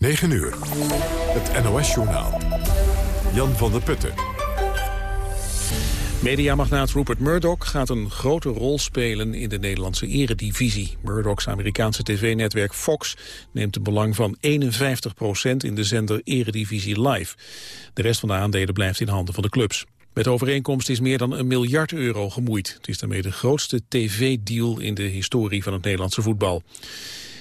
9 uur. Het NOS-journaal. Jan van der Putten. Mediamagnaat Rupert Murdoch gaat een grote rol spelen in de Nederlandse eredivisie. Murdochs Amerikaanse tv-netwerk Fox neemt een belang van 51% in de zender Eredivisie Live. De rest van de aandelen blijft in handen van de clubs. Met overeenkomst is meer dan een miljard euro gemoeid. Het is daarmee de grootste tv-deal in de historie van het Nederlandse voetbal.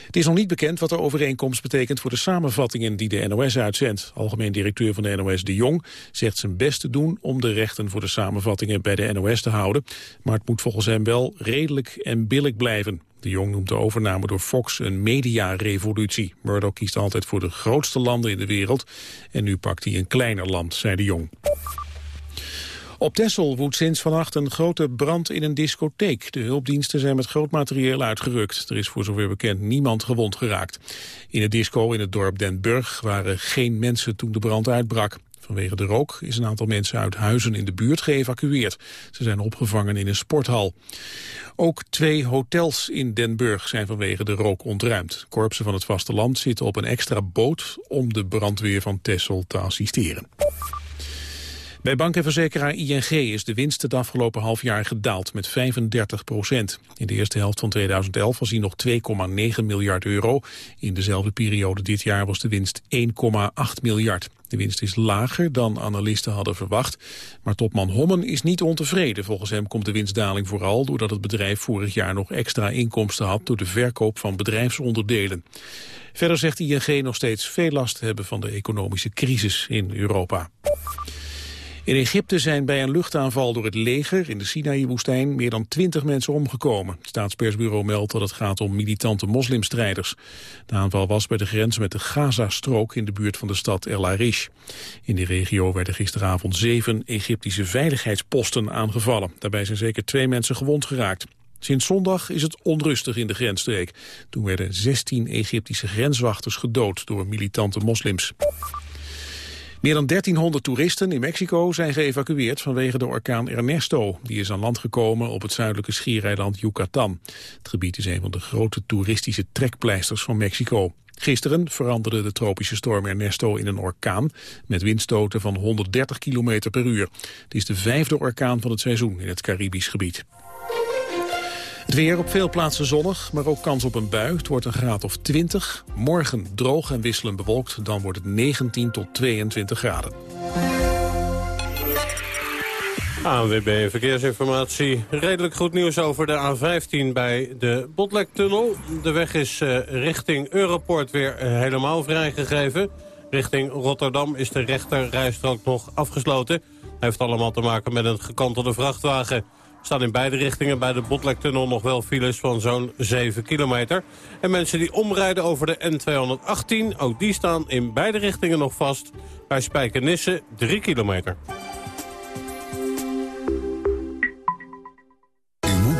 Het is nog niet bekend wat de overeenkomst betekent voor de samenvattingen die de NOS uitzendt. Algemeen directeur van de NOS De Jong zegt zijn best te doen om de rechten voor de samenvattingen bij de NOS te houden. Maar het moet volgens hem wel redelijk en billig blijven. De Jong noemt de overname door Fox een mediarevolutie. Murdoch kiest altijd voor de grootste landen in de wereld en nu pakt hij een kleiner land, zei de Jong. Op Texel woedt sinds vannacht een grote brand in een discotheek. De hulpdiensten zijn met groot materieel uitgerukt. Er is voor zover bekend niemand gewond geraakt. In het disco in het dorp Den Burg waren geen mensen toen de brand uitbrak. Vanwege de rook is een aantal mensen uit huizen in de buurt geëvacueerd. Ze zijn opgevangen in een sporthal. Ook twee hotels in Den Burg zijn vanwege de rook ontruimd. Korpsen van het vasteland zitten op een extra boot om de brandweer van Texel te assisteren. Bij bank en verzekeraar ING is de winst het afgelopen half jaar gedaald met 35 procent. In de eerste helft van 2011 was hij nog 2,9 miljard euro. In dezelfde periode dit jaar was de winst 1,8 miljard. De winst is lager dan analisten hadden verwacht. Maar topman Hommen is niet ontevreden. Volgens hem komt de winstdaling vooral doordat het bedrijf vorig jaar nog extra inkomsten had door de verkoop van bedrijfsonderdelen. Verder zegt ING nog steeds veel last te hebben van de economische crisis in Europa. In Egypte zijn bij een luchtaanval door het leger in de Sinaï-woestijn meer dan twintig mensen omgekomen. Het staatspersbureau meldt dat het gaat om militante moslimstrijders. De aanval was bij de grens met de Gaza-strook in de buurt van de stad El Arish. In die regio werden gisteravond zeven Egyptische veiligheidsposten aangevallen. Daarbij zijn zeker twee mensen gewond geraakt. Sinds zondag is het onrustig in de grensstreek. Toen werden 16 Egyptische grenswachters gedood door militante moslims. Meer dan 1300 toeristen in Mexico zijn geëvacueerd vanwege de orkaan Ernesto. Die is aan land gekomen op het zuidelijke schiereiland Yucatan. Het gebied is een van de grote toeristische trekpleisters van Mexico. Gisteren veranderde de tropische storm Ernesto in een orkaan met windstoten van 130 km per uur. Het is de vijfde orkaan van het seizoen in het Caribisch gebied. Het weer op veel plaatsen zonnig, maar ook kans op een bui. Het wordt een graad of 20. Morgen droog en wisselend bewolkt. Dan wordt het 19 tot 22 graden. ANWB Verkeersinformatie. Redelijk goed nieuws over de A15 bij de Botlektunnel. De weg is uh, richting Europort weer uh, helemaal vrijgegeven. Richting Rotterdam is de rechter rijstrook nog afgesloten. Hij heeft allemaal te maken met een gekantelde vrachtwagen staan in beide richtingen bij de Botlektunnel nog wel files van zo'n 7 kilometer. En mensen die omrijden over de N218, ook die staan in beide richtingen nog vast. Bij Spijkenisse 3 kilometer.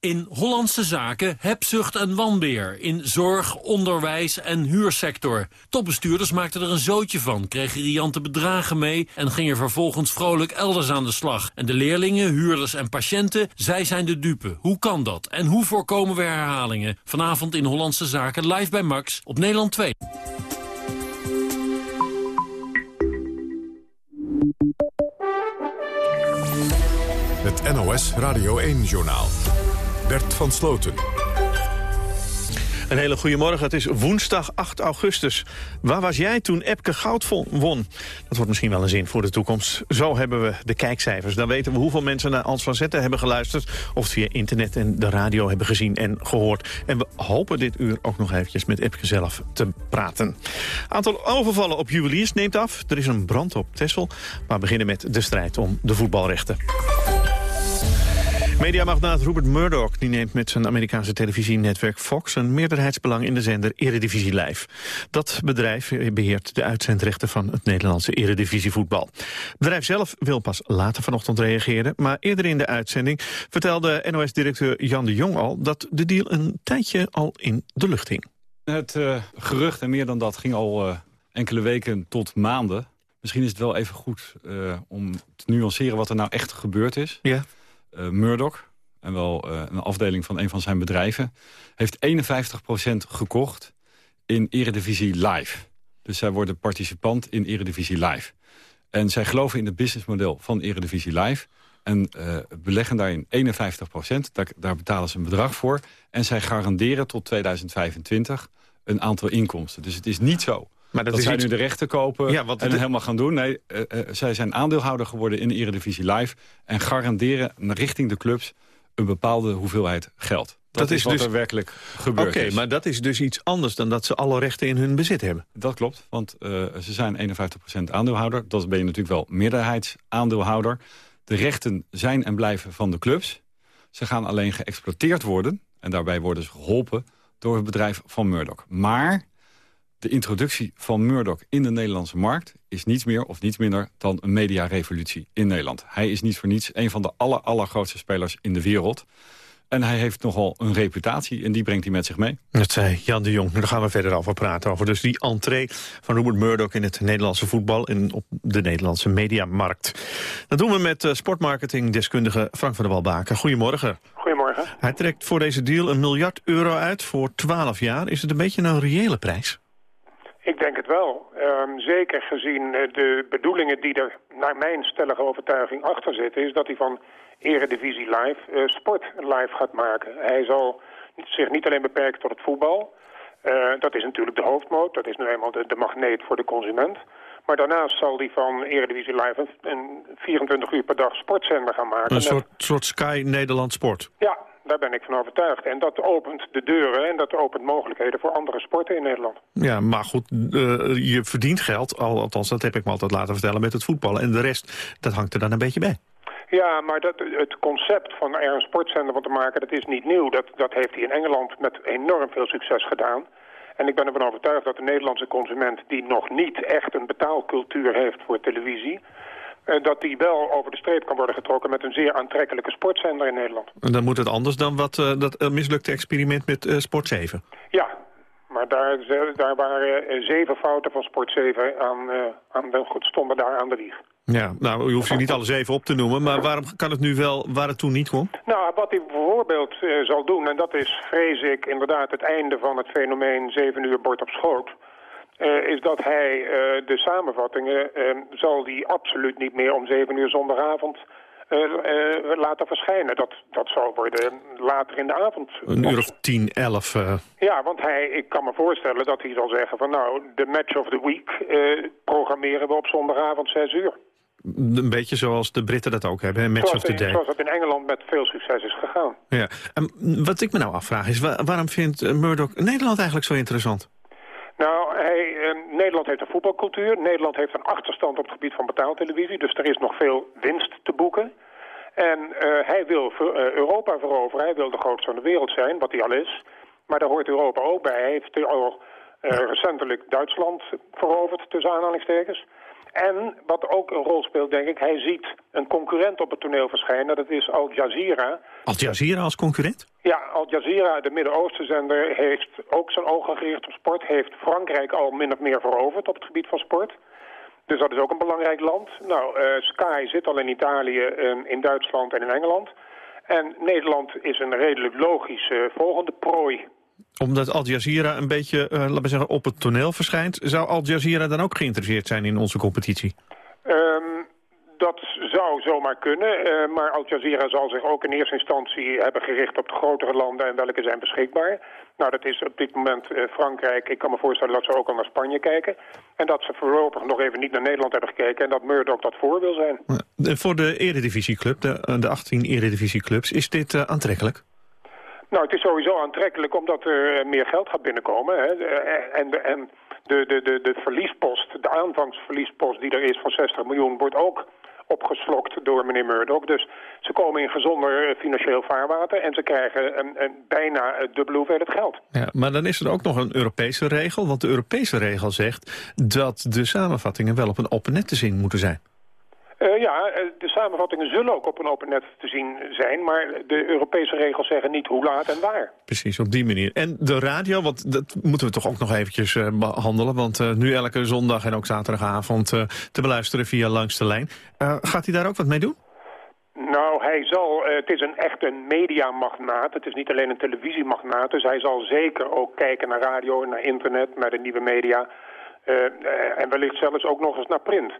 In Hollandse zaken hebzucht en wanbeer. In zorg, onderwijs en huursector. Topbestuurders maakten er een zootje van, kregen riante bedragen mee... en gingen vervolgens vrolijk elders aan de slag. En de leerlingen, huurders en patiënten, zij zijn de dupe. Hoe kan dat? En hoe voorkomen we herhalingen? Vanavond in Hollandse zaken live bij Max op Nederland 2. Het NOS Radio 1-journaal. Bert van Sloten. Een hele goede morgen. Het is woensdag 8 augustus. Waar was jij toen Epke goud won? Dat wordt misschien wel een zin voor de toekomst. Zo hebben we de kijkcijfers. Dan weten we hoeveel mensen naar Als van Zetten hebben geluisterd... of via internet en de radio hebben gezien en gehoord. En we hopen dit uur ook nog eventjes met Epke zelf te praten. Aantal overvallen op juweliers neemt af. Er is een brand op Tessel. Maar we beginnen met de strijd om de voetbalrechten. Mediamagnaat Rupert Murdoch die neemt met zijn Amerikaanse televisienetwerk Fox... een meerderheidsbelang in de zender Eredivisie Live. Dat bedrijf beheert de uitzendrechten van het Nederlandse Eredivisievoetbal. Het bedrijf zelf wil pas later vanochtend reageren... maar eerder in de uitzending vertelde NOS-directeur Jan de Jong al... dat de deal een tijdje al in de lucht hing. Het uh, gerucht, en meer dan dat, ging al uh, enkele weken tot maanden. Misschien is het wel even goed uh, om te nuanceren wat er nou echt gebeurd is. Ja. Uh, Murdoch, en wel uh, een afdeling van een van zijn bedrijven... heeft 51% gekocht in Eredivisie Live. Dus zij worden participant in Eredivisie Live. En zij geloven in het businessmodel van Eredivisie Live... en uh, beleggen daarin 51 Daar, daar betalen ze een bedrag voor. En zij garanderen tot 2025 een aantal inkomsten. Dus het is niet zo maar dat, dat zij iets... nu de rechten kopen ja, en het helemaal gaan doen. Nee, uh, uh, zij zijn aandeelhouder geworden in de Eredivisie Live... en garanderen richting de clubs een bepaalde hoeveelheid geld. Dat, dat is, is wat dus... er werkelijk gebeurd Oké, okay, maar dat is dus iets anders dan dat ze alle rechten in hun bezit hebben. Dat klopt, want uh, ze zijn 51% aandeelhouder. Dat ben je natuurlijk wel meerderheidsaandeelhouder. De rechten zijn en blijven van de clubs. Ze gaan alleen geëxploiteerd worden. En daarbij worden ze geholpen door het bedrijf van Murdoch. Maar de introductie van Murdoch in de Nederlandse markt... is niets meer of niets minder dan een mediarevolutie in Nederland. Hij is niet voor niets een van de aller, allergrootste spelers in de wereld. En hij heeft nogal een reputatie en die brengt hij met zich mee. Dat zei Jan de Jong. Daar gaan we verder over praten. Over dus die entree van Robert Murdoch in het Nederlandse voetbal... en op de Nederlandse mediamarkt. Dat doen we met uh, sportmarketing-deskundige Frank van der Walbaken. Goedemorgen. Goedemorgen. Hij trekt voor deze deal een miljard euro uit voor 12 jaar. Is het een beetje een reële prijs? Ik denk het wel. Um, zeker gezien uh, de bedoelingen die er naar mijn stellige overtuiging achter zitten... is dat hij van Eredivisie Live uh, sport live gaat maken. Hij zal zich niet alleen beperken tot het voetbal. Uh, dat is natuurlijk de hoofdmoot. Dat is nu eenmaal de, de, magneet voor de consument. Maar daarnaast zal hij van Eredivisie Live een, een 24 uur per dag sportzender gaan maken. Een soort, soort Sky Nederland Sport? Ja, daar ben ik van overtuigd. En dat opent de deuren en dat opent mogelijkheden voor andere sporten in Nederland. Ja, maar goed, uh, je verdient geld, althans dat heb ik me altijd laten vertellen, met het voetballen. En de rest, dat hangt er dan een beetje bij. Ja, maar dat, het concept van er een sportzender van te maken, dat is niet nieuw. Dat, dat heeft hij in Engeland met enorm veel succes gedaan. En ik ben ervan overtuigd dat de Nederlandse consument... die nog niet echt een betaalcultuur heeft voor televisie... Eh, dat die wel over de streep kan worden getrokken met een zeer aantrekkelijke sportzender in Nederland. En dan moet het anders dan wat, uh, dat uh, mislukte experiment met Sport 7? Ja, maar daar, daar waren zeven fouten van Sport 7 aan, aan de, stonden daar aan de wieg. Ja, nou, u hoeft ze niet alle zeven op te noemen, maar waarom kan het nu wel waar het toen niet kon? Nou, wat hij bijvoorbeeld zal doen, en dat is, vrees ik, inderdaad het einde van het fenomeen zeven uur bord op schoot... Uh, is dat hij uh, de samenvattingen uh, zal die absoluut niet meer om zeven uur zondagavond laten verschijnen. Dat, dat zal worden later in de avond. Een uur of tien, elf. Ja, want hij, ik kan me voorstellen dat hij zal zeggen van nou, de match of the week programmeren we op zondagavond zes uur. Een beetje zoals de Britten dat ook hebben, match zoals of the day. Zoals dat in Engeland met veel succes is gegaan. Ja. En wat ik me nou afvraag is, waarom vindt Murdoch Nederland eigenlijk zo interessant? Nou, hij, eh, Nederland heeft een voetbalcultuur. Nederland heeft een achterstand op het gebied van betaaltelevisie. Dus er is nog veel winst te boeken. En uh, hij wil uh, Europa veroveren. Hij wil de grootste van de wereld zijn, wat hij al is. Maar daar hoort Europa ook bij. Hij heeft al uh, recentelijk Duitsland veroverd, tussen aanhalingstekens. En wat ook een rol speelt, denk ik, hij ziet een concurrent op het toneel verschijnen. Dat is Al Jazeera. Al Jazeera als concurrent? Ja, Al Jazeera, de Midden-Oosten-zender, heeft ook zijn ogen gericht op sport. Heeft Frankrijk al min of meer veroverd op het gebied van sport. Dus dat is ook een belangrijk land. Nou, uh, Sky zit al in Italië, uh, in Duitsland en in Engeland. En Nederland is een redelijk logische volgende prooi omdat Al Jazeera een beetje, uh, laten we zeggen, op het toneel verschijnt... zou Al Jazeera dan ook geïnteresseerd zijn in onze competitie? Um, dat zou zomaar kunnen, uh, maar Al Jazeera zal zich ook in eerste instantie hebben gericht op de grotere landen en welke zijn beschikbaar. Nou, dat is op dit moment uh, Frankrijk. Ik kan me voorstellen dat ze ook al naar Spanje kijken. En dat ze voorlopig nog even niet naar Nederland hebben gekeken en dat Murdoch dat voor wil zijn. Voor de eredivisieclub, de, de 18 eredivisieclubs, is dit aantrekkelijk? Nou, het is sowieso aantrekkelijk omdat er eh, meer geld gaat binnenkomen. Hè. Eh, en, de, en de, de, de, de verliespost, de aanvangsverliespost die er is van 60 miljoen... wordt ook opgeslokt door meneer Murdoch. Dus ze komen in gezonder financieel vaarwater en ze krijgen een, een bijna dubbele hoeveelheid geld. Ja, maar dan is er ook nog een Europese regel, want de Europese regel zegt dat de samenvattingen wel op een open net te zien moeten zijn. Uh, ja, de samenvattingen zullen ook op een open net te zien zijn... maar de Europese regels zeggen niet hoe laat en waar. Precies, op die manier. En de radio, want dat moeten we toch ook nog eventjes uh, behandelen... want uh, nu elke zondag en ook zaterdagavond te beluisteren via Langs de Lijn. gaat hij daar ook wat mee doen? Nou, hij zal, het is een echt een mediamagnaat. Het is niet alleen een televisiemagnaat. Dus hij zal zeker ook kijken naar radio, naar internet, naar de nieuwe media. en wellicht zelfs ook nog eens naar print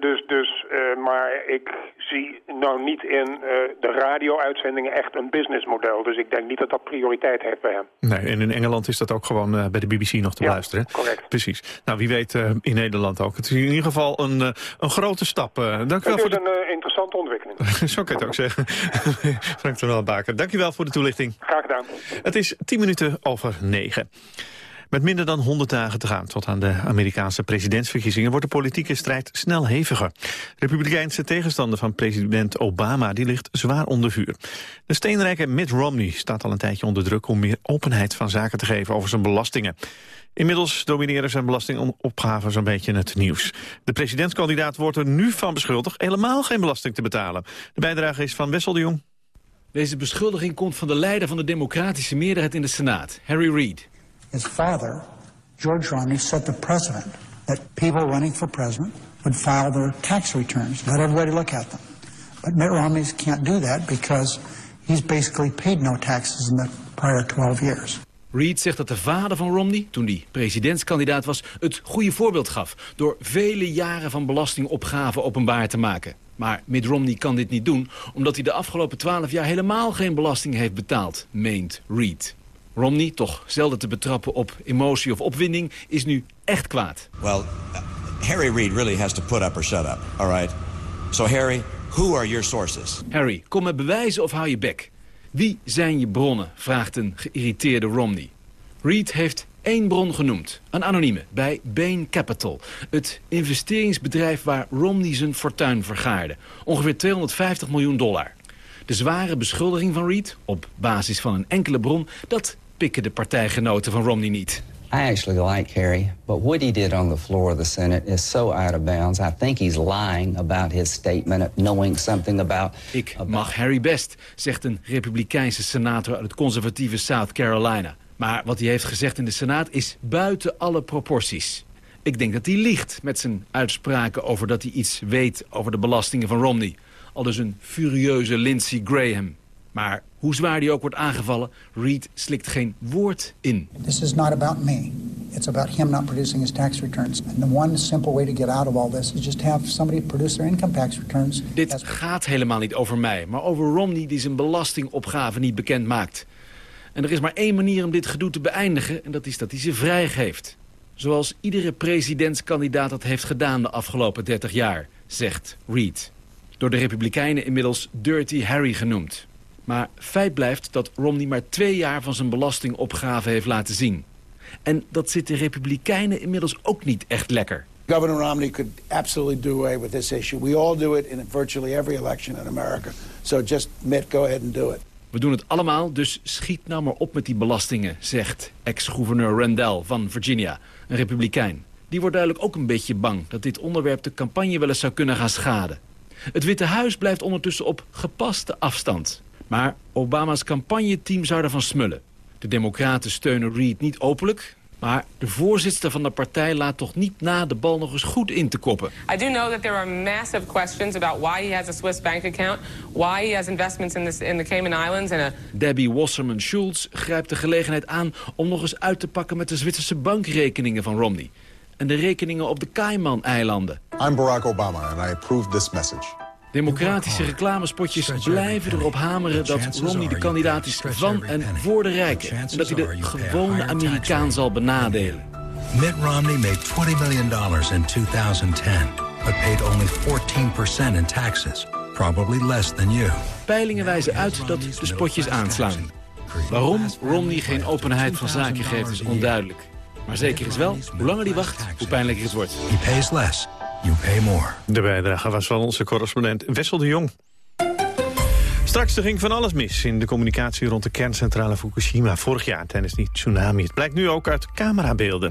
dus, dus, uh, maar ik zie nou niet in uh, de radio-uitzendingen echt een businessmodel. Dus ik denk niet dat dat prioriteit heeft bij hem. Nee, en in Engeland is dat ook gewoon uh, bij de BBC nog te ja, beluisteren. correct. Precies. Nou, wie weet in Nederland ook. Het is in ieder geval een, een grote stap. dank het wel is voor een de... interessante ontwikkeling. Zo kan je het ook zeggen. Frank Tonel Baker, dank je wel voor de toelichting. Graag gedaan. Het is tien minuten over negen. Met minder dan 100 dagen te gaan tot aan de Amerikaanse presidentsverkiezingen... wordt de politieke strijd snel heviger. Republikeinse tegenstander van president Obama die ligt zwaar onder vuur. De steenrijke Mitt Romney staat al een tijdje onder druk... om meer openheid van zaken te geven over zijn belastingen. Inmiddels domineren zijn belastingopgaven zo'n beetje het nieuws. De presidentskandidaat wordt er nu van beschuldigd... helemaal geen belasting te betalen. De bijdrage is van Wessel de Jong. Deze beschuldiging komt van de leider van de democratische meerderheid in de Senaat, Harry Reid. His father, George Romney, set the precedent that people running for president would file their tax returns, let everybody look at them. But Mitt Romney can't do that because he's basically paid no taxes in the prior 12 years. Reid zegt dat de vader van Romney, toen hij presidentskandidaat was, het goede voorbeeld gaf door vele jaren van belastingopgave openbaar te maken. Maar Mitt Romney kan dit niet doen, omdat hij de afgelopen 12 jaar helemaal geen belasting heeft betaald, meent Reid. Romney, toch zelden te betrappen op emotie of opwinding, is nu echt kwaad. Well, Harry Reid really has to put up or shut up, all right? So Harry, who are your sources? Harry, kom met bewijzen of hou je bek. Wie zijn je bronnen, vraagt een geïrriteerde Romney. Reid heeft één bron genoemd, een anonieme, bij Bain Capital. Het investeringsbedrijf waar Romney zijn fortuin vergaarde. Ongeveer 250 miljoen dollar. De zware beschuldiging van Reid, op basis van een enkele bron... dat pikken de partijgenoten van Romney niet. I actually like Harry, but what he did on the floor of the Senate is so out of bounds. I think he's lying about his statement of knowing something about... Ik mag Harry best, zegt een republikeinse senator uit het conservatieve South Carolina. Maar wat hij heeft gezegd in de Senaat is buiten alle proporties. Ik denk dat hij liegt met zijn uitspraken over dat hij iets weet over de belastingen van Romney. Al dus een furieuze Lindsey Graham. Maar hoe zwaar die ook wordt aangevallen, Reid slikt geen woord in. This is not about me. It's about him not producing his tax returns. And the one simple way to get out of all this is just have somebody produce their income tax returns. Dit gaat helemaal niet over mij, maar over Romney die zijn belastingopgave niet bekend maakt. En er is maar één manier om dit gedoe te beëindigen en dat is dat hij ze vrijgeeft. Zoals iedere presidentskandidaat dat heeft gedaan de afgelopen 30 jaar, zegt Reid. Door de Republikeinen inmiddels Dirty Harry genoemd. Maar feit blijft dat Romney maar twee jaar van zijn belastingopgave heeft laten zien. En dat zit de Republikeinen inmiddels ook niet echt lekker. Governor Romney could absolutely do away with this issue. We all do it in virtually every election in America. So just Mitt, go ahead and do it. We doen het allemaal, dus schiet nou maar op met die belastingen, zegt ex-gouverneur Randall van Virginia, een republikein. Die wordt duidelijk ook een beetje bang dat dit onderwerp de campagne wel eens zou kunnen gaan schaden. Het Witte Huis blijft ondertussen op gepaste afstand. Maar Obama's campagneteam zou ervan smullen. De democraten steunen Reid niet openlijk... Maar de voorzitter van de partij laat toch niet na de bal nog eens goed in te koppen. I do know that there are massive questions about why he has a Swiss bank account, why he has investments in, this, in the Cayman Islands. And a... Debbie Wasserman Schultz grijpt de gelegenheid aan om nog eens uit te pakken met de Zwitserse bankrekeningen van Romney. En de rekeningen op de Cayman-eilanden. I'm Barack Obama and I approve this message. Democratische reclamespotjes blijven erop hameren dat Romney de kandidaat is van en voor de rijken. En dat hij de gewone Amerikaan zal benadelen. Mitt Romney made 20 million dollars in 2010, but paid only 14% in taxes, probably less than you. Peilingen wijzen uit dat de spotjes aanslaan. Waarom Romney geen openheid van zaken geeft is onduidelijk. Maar zeker is wel, hoe langer hij wacht, hoe pijnlijker het wordt. He pays less, you pay more. De bijdrage was van onze correspondent Wessel de Jong. Straks er ging van alles mis in de communicatie rond de kerncentrale Fukushima vorig jaar tijdens die tsunami. Het blijkt nu ook uit camerabeelden.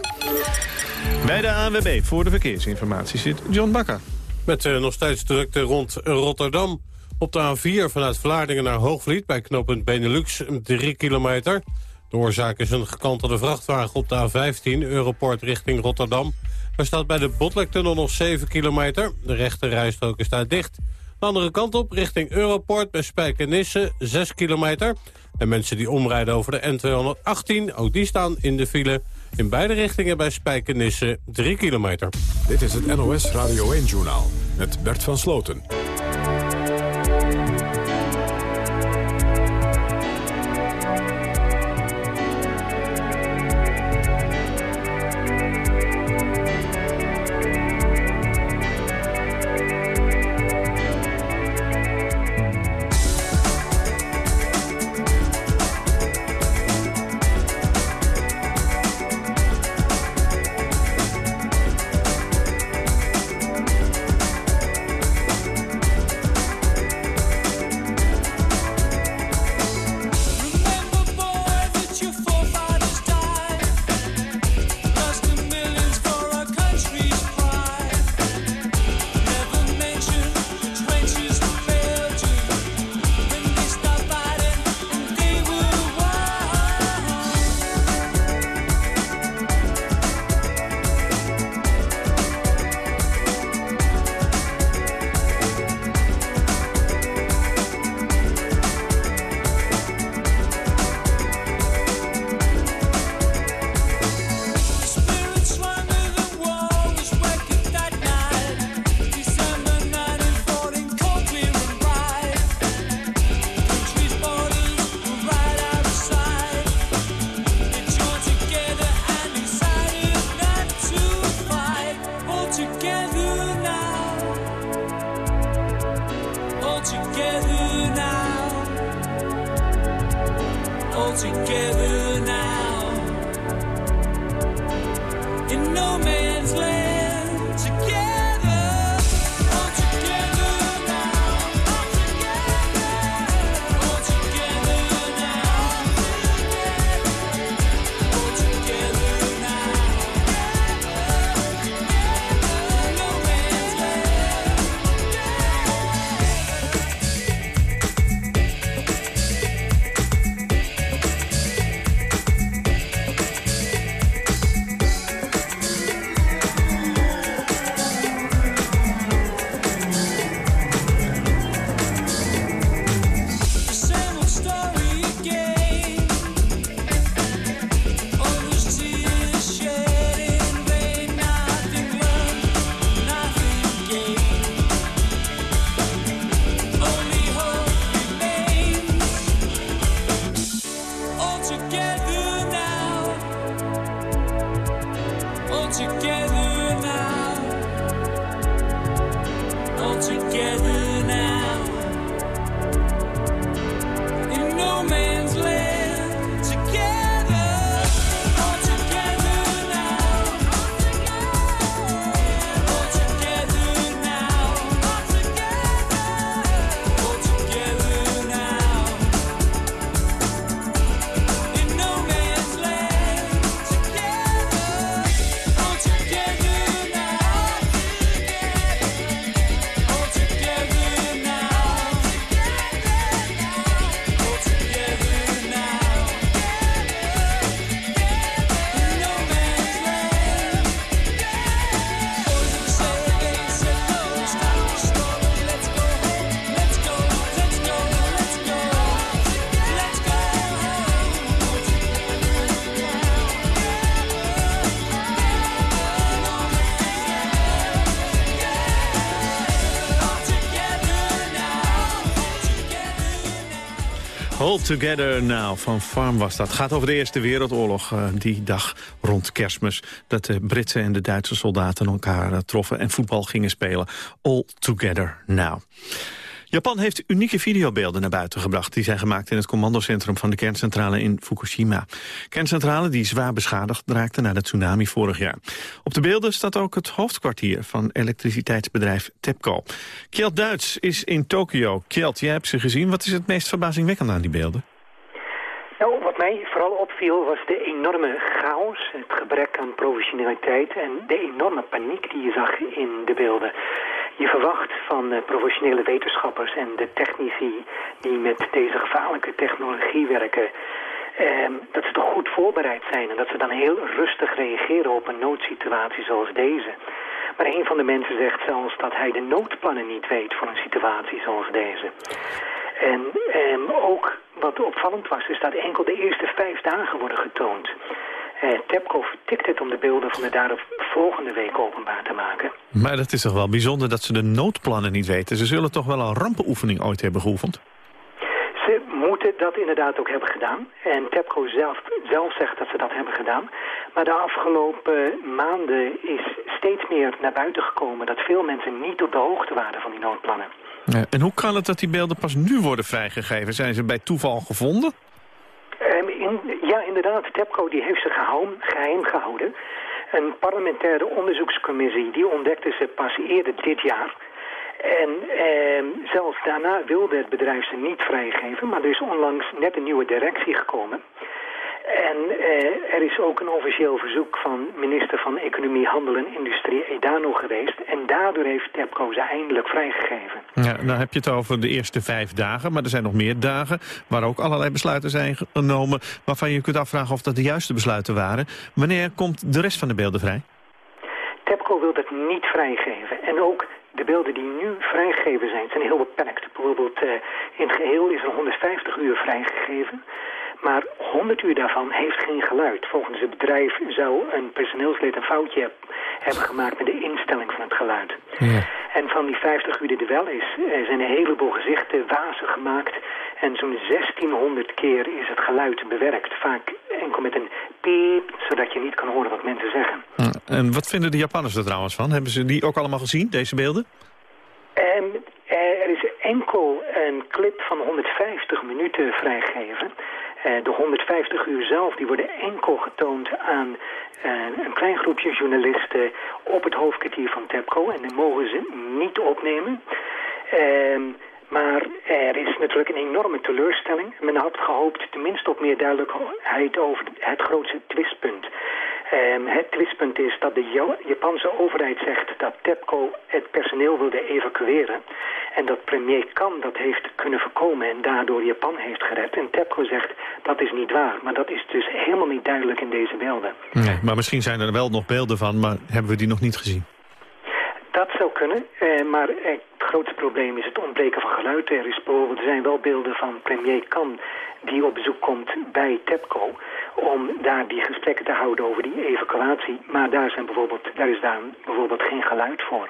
Bij de ANWB voor de verkeersinformatie zit John Bakker. Met uh, nog steeds drukte rond Rotterdam. Op de A4 vanuit Vlaardingen naar Hoogvliet bij knooppunt Benelux 3 kilometer. De oorzaak is een gekantelde vrachtwagen op de A15 Europort richting Rotterdam. Er staat bij de Botlektunnel nog 7 kilometer. De rechte is daar dicht. De andere kant op, richting Europort bij Spijkenisse, 6 kilometer. En mensen die omrijden over de N218, ook die staan in de file. In beide richtingen bij Spijkenisse, 3 kilometer. Dit is het NOS Radio 1-journaal met Bert van Sloten. together now in no man's land. All Together Now van Farm was dat. Gaat over de Eerste Wereldoorlog, uh, die dag rond kerstmis. Dat de Britse en de Duitse soldaten elkaar uh, troffen en voetbal gingen spelen. All Together Now. Japan heeft unieke videobeelden naar buiten gebracht. Die zijn gemaakt in het commandocentrum van de kerncentrale in Fukushima. Kerncentrale die zwaar beschadigd raakte na de tsunami vorig jaar. Op de beelden staat ook het hoofdkwartier van elektriciteitsbedrijf TEPCO. Kjeld Duits is in Tokio. Kjeld, jij hebt ze gezien. Wat is het meest verbazingwekkende aan die beelden? Nou, wat mij vooral opviel was de enorme chaos, het gebrek aan professionaliteit en de enorme paniek die je zag in de beelden. Je verwacht van professionele wetenschappers en de technici die met deze gevaarlijke technologie werken, eh, dat ze toch goed voorbereid zijn en dat ze dan heel rustig reageren op een noodsituatie zoals deze. Maar een van de mensen zegt zelfs dat hij de noodplannen niet weet voor een situatie zoals deze. En eh, ook wat opvallend was, is dat enkel de eerste vijf dagen worden getoond. Uh, TEPCO vertikt het om de beelden van de daarop volgende week openbaar te maken. Maar dat is toch wel bijzonder dat ze de noodplannen niet weten. Ze zullen toch wel een rampenoefening ooit hebben geoefend? Ze moeten dat inderdaad ook hebben gedaan. En TEPCO zelf, zelf zegt dat ze dat hebben gedaan. Maar de afgelopen maanden is steeds meer naar buiten gekomen... dat veel mensen niet op de hoogte waren van die noodplannen. Ja, en hoe kan het dat die beelden pas nu worden vrijgegeven? Zijn ze bij toeval gevonden? Ja, inderdaad. TEPCO die heeft ze geheim, geheim gehouden. Een parlementaire onderzoekscommissie die ontdekte ze pas eerder dit jaar. En eh, zelfs daarna wilde het bedrijf ze niet vrijgeven, maar er is onlangs net een nieuwe directie gekomen. En eh, er is ook een officieel verzoek van minister van Economie, Handel en Industrie Edano geweest. En daardoor heeft TEPCO ze eindelijk vrijgegeven. Ja, nou heb je het over de eerste vijf dagen, maar er zijn nog meer dagen waar ook allerlei besluiten zijn genomen waarvan je kunt afvragen of dat de juiste besluiten waren. Wanneer komt de rest van de beelden vrij? TEPCO wil dat niet vrijgeven. En ook de beelden die nu vrijgegeven zijn, zijn heel beperkt. Bijvoorbeeld uh, in het geheel is er 150 uur vrijgegeven. Maar 100 uur daarvan heeft geen geluid. Volgens het bedrijf zou een personeelslid een foutje hebben gemaakt met de instelling van het geluid. Ja. En van die 50 uur die er wel is, zijn een heleboel gezichten wazig gemaakt. En zo'n 1600 keer is het geluid bewerkt. Vaak enkel met een piep, zodat je niet kan horen wat mensen zeggen. En wat vinden de Japanners er trouwens van? Hebben ze die ook allemaal gezien, deze beelden? Um, er is enkel een clip van 150 minuten vrijgegeven. Uh, de 150 uur zelf die worden enkel getoond aan uh, een klein groepje journalisten op het hoofdkwartier van TEPCO. En die mogen ze niet opnemen. Uh, maar er is natuurlijk een enorme teleurstelling. Men had gehoopt tenminste op meer duidelijkheid over het grootste twistpunt. Um, het twistpunt is dat de Japanse overheid zegt dat TEPCO het personeel wilde evacueren. En dat premier Kan dat heeft kunnen voorkomen en daardoor Japan heeft gered. En TEPCO zegt dat is niet waar. Maar dat is dus helemaal niet duidelijk in deze beelden. Nee, maar misschien zijn er wel nog beelden van, maar hebben we die nog niet gezien? Dat zou kunnen, eh, maar eh, het grootste probleem is het ontbreken van geluid. Er, is er zijn wel beelden van premier Kan die op bezoek komt bij TEPCO om daar die gesprekken te houden over die evacuatie. Maar daar, zijn bijvoorbeeld, daar is daar bijvoorbeeld geen geluid voor.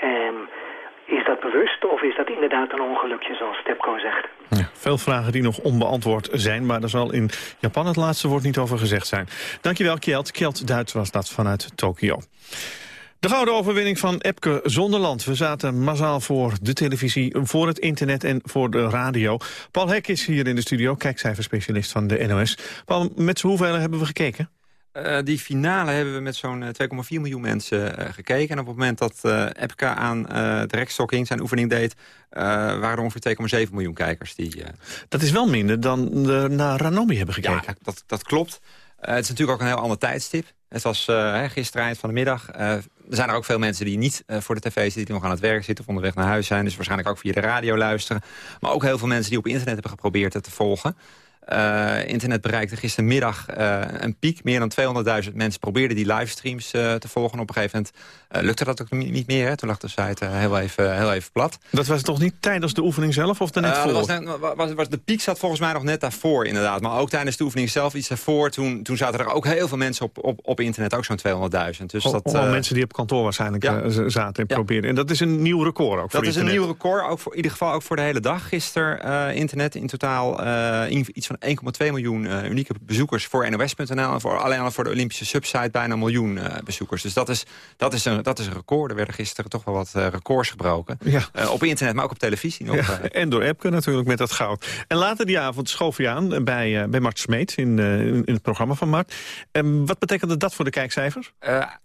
En is dat bewust of is dat inderdaad een ongelukje zoals TEPCO zegt? Ja, veel vragen die nog onbeantwoord zijn, maar er zal in Japan het laatste woord niet over gezegd zijn. Dankjewel Kjeld. Kjeld Duits was dat vanuit Tokio. De gouden overwinning van Epke Zonderland. We zaten massaal voor de televisie, voor het internet en voor de radio. Paul Hek is hier in de studio, kijkcijferspecialist van de NOS. Paul, met z'n hoeveel hebben we gekeken? Uh, die finale hebben we met zo'n 2,4 miljoen mensen uh, gekeken. En op het moment dat uh, Epka aan de rekstokking zijn oefening deed... waren er ongeveer 2,7 miljoen kijkers. Die, Dat is wel minder dan de naar Ranomi hebben gekeken. Ja, dat, dat klopt. het is natuurlijk ook een heel ander tijdstip. Het was uh, gisteren eind van de middag. Er zijn er ook veel mensen die niet uh, voor de tv zitten... die nog aan het werk zitten of onderweg naar huis zijn. Dus waarschijnlijk ook via de radio luisteren. Maar ook heel veel mensen die op internet hebben geprobeerd het te volgen. Uh, internet bereikte gistermiddag uh, een piek. Meer dan 200.000 mensen probeerden die livestreams uh, te volgen. Op een gegeven moment lukte dat ook niet meer. Hè. Toen lag de site heel, even, heel even plat. Dat was toch niet tijdens de oefening zelf of net voor? Was, was, was, de piek zat volgens mij nog net daarvoor inderdaad. Maar ook tijdens de oefening zelf iets daarvoor. Toen, toen zaten er ook heel veel mensen op, op, op internet. Ook zo'n 200.000. Dus dat, oh, mensen die op kantoor waarschijnlijk ja. zaten en ja. probeerden. En dat is een nieuw record ook voor Dat is een nieuw record. Ook voor, in ieder geval ook voor de hele dag. Gisteren internet in totaal iets van van 1,2 miljoen unieke bezoekers voor NOS.nl. En voor, alleen al voor de Olympische subsite bijna een miljoen bezoekers. Dus dat is, dat, is een, dat is een record. Er werden gisteren toch wel wat records gebroken. Ja. op internet, maar ook op televisie. Nog, ja, en door Epke natuurlijk met dat goud. En later die avond schoof je aan bij, bij Mart Smeet in, in, het programma van Mart. Um, wat betekende dat voor de kijkcijfers?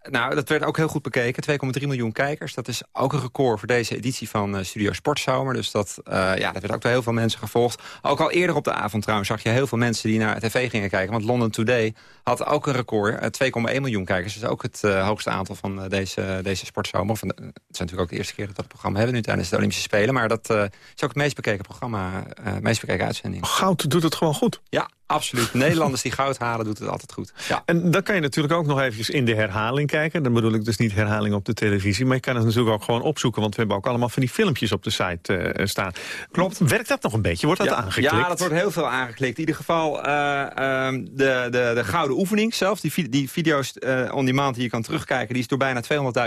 nou, dat werd ook heel goed bekeken. 2,3 miljoen kijkers. Dat is ook een record voor deze editie van Studio Sportzomer. Dus dat, ja, dat werd ook door heel veel mensen gevolgd. Ook al eerder op de avond trouwens zag je heel veel mensen die naar tv gingen kijken. Want London Today had ook een record. 2,1 miljoen kijkers. Dat is ook het hoogste aantal van deze, deze sportzomer. Van het is natuurlijk ook de eerste keer dat we dat programma hebben nu tijdens de Olympische Spelen. Maar dat is ook het meest bekeken programma, meest bekeken uitzending. Goud doet het gewoon goed. Ja, absoluut. Nederlanders die goud halen, doet het altijd goed. Ja. En dan kan je natuurlijk ook nog eventjes in de herhaling kijken. Dan bedoel ik dus niet herhaling op de televisie. Maar je kan het natuurlijk ook gewoon opzoeken. Want we hebben ook allemaal van die filmpjes op de site uh, staan. Klopt. Werkt dat nog een beetje? Wordt dat ja, aangeklikt? Ja, dat wordt heel veel aangeklikt. In ieder geval uh, uh, de, de, de gouden oefening zelf. Die, die video's uh, on demand die je kan terugkijken. Die is door bijna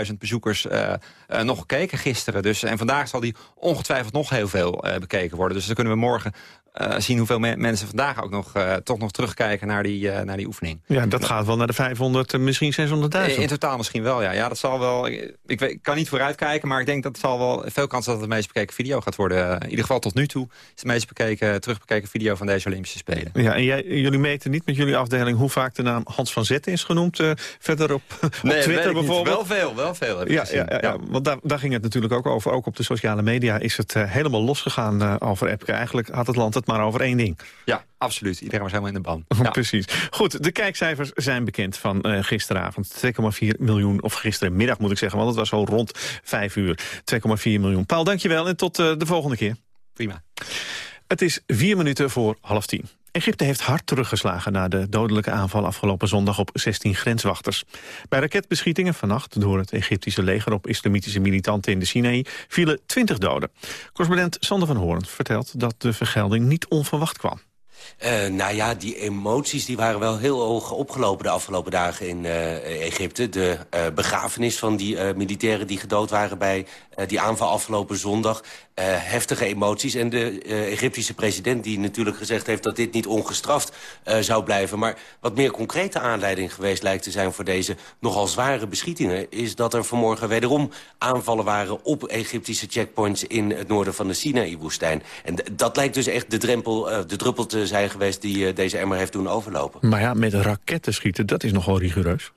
200.000 bezoekers nog gekeken gisteren. Dus, en vandaag zal die ongetwijfeld nog heel veel bekeken worden. Dus dan kunnen we morgen uh, zien hoeveel me mensen vandaag ook nog, uh, toch nog terugkijken naar die, uh, naar die oefening. Ja, dat gaat wel naar de 500, misschien 600.000. In totaal misschien wel, ja. ja dat zal wel, ik, ik, ik, kan niet vooruitkijken, maar ik denk dat het zal wel veel kans dat het de meest bekeken video gaat worden. in ieder geval tot nu toe is de meest bekeken, terugbekeken video van deze Olympische Spelen. Ja, en jij, jullie meten niet met jullie afdeling hoe vaak de naam Hans van Zetten is genoemd verder op, op nee, Twitter bijvoorbeeld? Wel veel, wel veel heb ja, ja, ja, ja, want daar, daar ging het natuurlijk ook over. Ook op de sociale media is het helemaal losgegaan over Epke. Eigenlijk had het land het maar over één ding. Ja, absoluut. Iedereen was helemaal in de ban. Ja. Precies. Goed, de kijkcijfers zijn bekend van uh, gisteravond. 2,4 miljoen, of gisterenmiddag moet ik zeggen, want het was al rond 5 uur. 2,4 miljoen. Paul, dankjewel en tot uh, de volgende keer. Prima. Het is vier minuten voor half tien. Egypte heeft hard teruggeslagen na de dodelijke aanval afgelopen zondag op 16 grenswachters. Bij raketbeschietingen vannacht door het Egyptische leger op islamitische militanten in de Sinaï vielen 20 doden. Correspondent Sander van Hoorn vertelt dat de vergelding niet onverwacht kwam. Uh, nou ja, die emoties die waren wel heel hoog opgelopen de afgelopen dagen in uh, Egypte. De uh, begrafenis van die militairen die gedood waren bij die aanval afgelopen zondag. heftige emoties. En de Egyptische president die natuurlijk gezegd heeft dat dit niet ongestraft zou blijven. Maar wat meer concrete aanleiding geweest lijkt te zijn voor deze nogal zware beschietingen... is dat er vanmorgen wederom aanvallen waren op Egyptische checkpoints in het noorden van de Sinaï-woestijn. En dat lijkt dus echt de, drempel, de druppel te zijn geweest die uh, deze emmer heeft doen overlopen. Maar ja, met raketten schieten, dat is nogal rigoureus.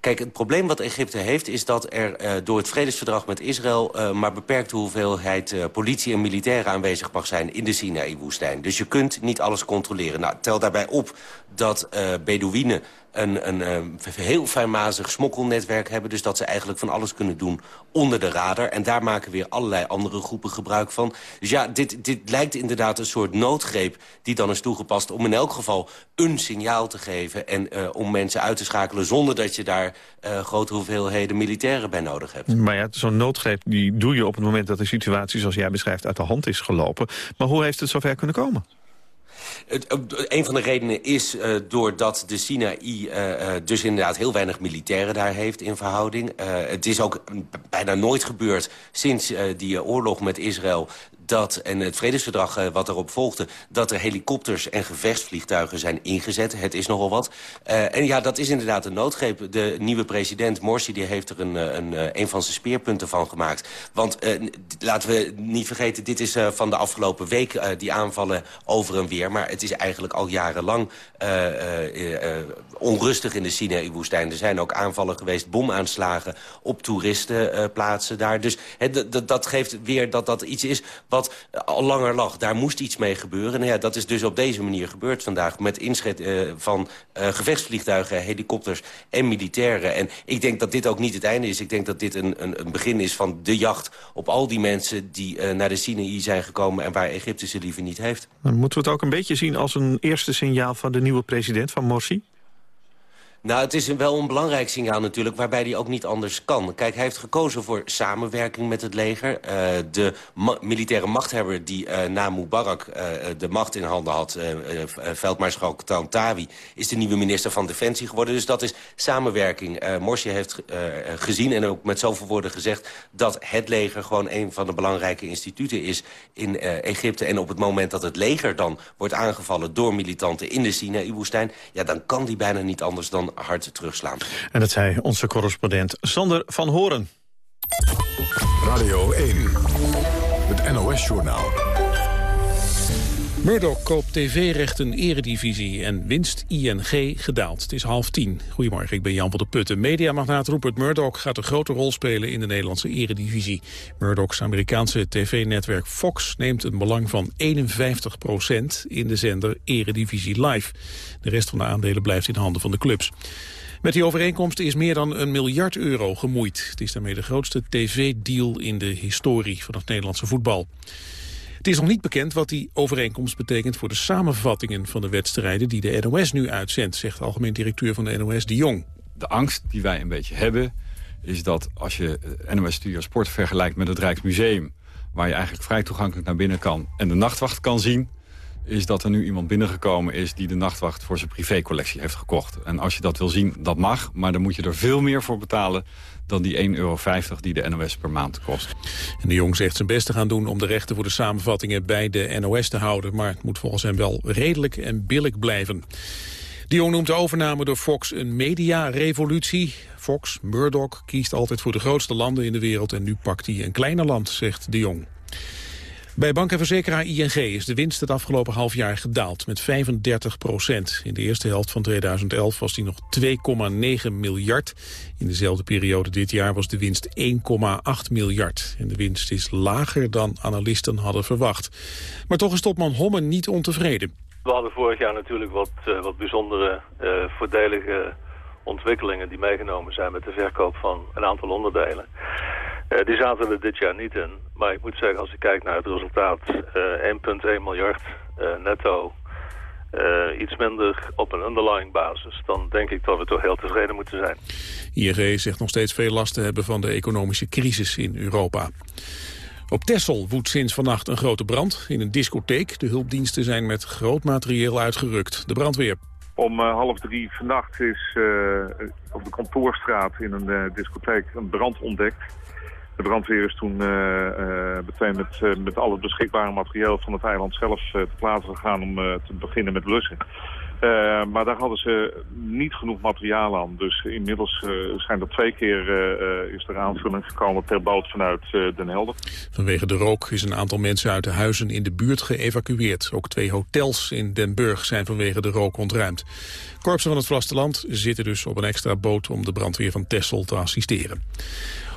Kijk, het probleem wat Egypte heeft is dat er uh, door het vredesverdrag met Israël... Uh, maar beperkte hoeveelheid uh, politie en militairen aanwezig mag zijn in de Sinaï-woestijn. Dus je kunt niet alles controleren. Nou, tel daarbij op dat Bedouinen een, een, een heel fijnmazig smokkelnetwerk hebben. Dus dat ze eigenlijk van alles kunnen doen onder de radar. En daar maken weer allerlei andere groepen gebruik van. Dus ja, dit, dit lijkt inderdaad een soort noodgreep die dan is toegepast... om in elk geval een signaal te geven en uh, om mensen uit te schakelen... zonder dat je daar uh, grote hoeveelheden militairen bij nodig hebt. Maar ja, zo'n noodgreep die doe je op het moment dat de situatie... zoals jij beschrijft uit de hand is gelopen. Maar hoe heeft het zover kunnen komen? Een van de redenen is uh, doordat de Sinaï uh, dus inderdaad heel weinig militairen daar heeft in verhouding. Het is ook bijna nooit gebeurd sinds die oorlog met Israël dat, en het vredesverdrag uh, wat erop volgde... dat er helikopters en gevechtsvliegtuigen zijn ingezet. Het is nogal wat. Uh, en ja, dat is inderdaad een noodgreep. De nieuwe president Morsi die heeft er een, een, een van zijn speerpunten van gemaakt. Want laten we niet vergeten, dit is van de afgelopen week... die aanvallen over en weer. Maar het is eigenlijk al jarenlang onrustig in de Sinaï-woestijn. Er zijn ook aanvallen geweest, bomaanslagen op toeristenplaatsen daar. Dus dat geeft weer dat dat iets is wat al langer lag. Daar moest iets mee gebeuren. En ja, dat is dus op deze manier gebeurd vandaag. Met inschet uh, van uh, gevechtsvliegtuigen, helikopters en militairen. En ik denk dat dit ook niet het einde is. Ik denk dat dit een, een, een begin is van de jacht op al die mensen... die naar de Sinaï zijn gekomen en waar Egypte ze liever niet heeft. Dan moeten we het ook een beetje zien als een eerste signaal... van de nieuwe president, van Morsi? Nou, het is wel een belangrijk signaal natuurlijk... waarbij hij ook niet anders kan. Kijk, hij heeft gekozen voor samenwerking met het leger. Uh, de militaire machthebber die uh, na Mubarak uh, de macht in handen had... veldmaarschalk Tantawi, is de nieuwe minister van Defensie geworden. Dus dat is samenwerking. Morsi heeft gezien en ook met zoveel woorden gezegd... dat het leger gewoon een van de belangrijke instituten is in Egypte. En op het moment dat het leger dan wordt aangevallen door militanten in de Sinaï-woestijn... ja, dan kan die bijna niet anders dan hard terugslaan. En dat zei onze correspondent Sander van Horen. Radio 1, het NOS-journaal. Murdoch koopt tv-rechten eredivisie en winst ING gedaald. Het is half tien. Goedemorgen, ik ben Jan van der Putten. Mediamagnaat Rupert Murdoch gaat een grote rol spelen in de Nederlandse eredivisie. Murdochs Amerikaanse tv-netwerk Fox neemt een belang van 51% in de zender Eredivisie Live. De rest van de aandelen blijft in handen van de clubs. Met die overeenkomst is meer dan een miljard euro gemoeid. Het is daarmee de grootste tv-deal in de historie van het Nederlandse voetbal. Het is nog niet bekend wat die overeenkomst betekent voor de samenvattingen van de wedstrijden die de NOS nu uitzendt, zegt de algemeen directeur van de NOS De Jong. De angst die wij een beetje hebben is dat als je NOS Studio Sport vergelijkt met het Rijksmuseum, waar je eigenlijk vrij toegankelijk naar binnen kan en de nachtwacht kan zien, is dat er nu iemand binnengekomen is... die de nachtwacht voor zijn privécollectie heeft gekocht. En als je dat wil zien, dat mag. Maar dan moet je er veel meer voor betalen dan die 1,50 euro die de NOS per maand kost. En de Jong zegt zijn best te gaan doen om de rechten voor de samenvattingen bij de NOS te houden. Maar het moet volgens hem wel redelijk en billig blijven. De Jong noemt de overname door Fox een mediarevolutie. Fox, Murdoch, kiest altijd voor de grootste landen in de wereld... en nu pakt hij een kleiner land, zegt de Jong. Bij bank en verzekeraar ING is de winst het afgelopen half jaar gedaald met 35 procent. In de eerste helft van 2011 was die nog 2,9 miljard. In dezelfde periode dit jaar was de winst 1,8 miljard. En de winst is lager dan analisten hadden verwacht. Maar toch is topman Hommen niet ontevreden. We hadden vorig jaar natuurlijk wat, uh, wat bijzondere uh, voordelige ontwikkelingen die meegenomen zijn met de verkoop van een aantal onderdelen. Uh, die zaten er dit jaar niet in. Maar ik moet zeggen, als ik kijk naar het resultaat, uh, 1,1 miljard uh, netto, iets minder op een underlying basis, dan denk ik dat we toch heel tevreden moeten zijn. ING zegt nog steeds veel last te hebben van de economische crisis in Europa. Op Texel woedt sinds vannacht een grote brand in een discotheek. De hulpdiensten zijn met groot materieel uitgerukt. De brandweer om uh, half drie vannacht is uh, op de kantoorstraat in een uh, discotheek een brand ontdekt. De brandweer is toen meteen met, met al het beschikbare materiaal van het eiland zelf te plaatsen gegaan om te beginnen met blussen. Maar daar hadden ze niet genoeg materiaal aan. Dus inmiddels uh, zijn er twee keer is er aanvulling gekomen per boot vanuit Den Helder. Vanwege de rook is een aantal mensen uit de huizen in de buurt geëvacueerd. Ook twee hotels in Den Burg zijn vanwege de rook ontruimd. Korpsen van het vasteland zitten dus op een extra boot om de brandweer van Texel te assisteren.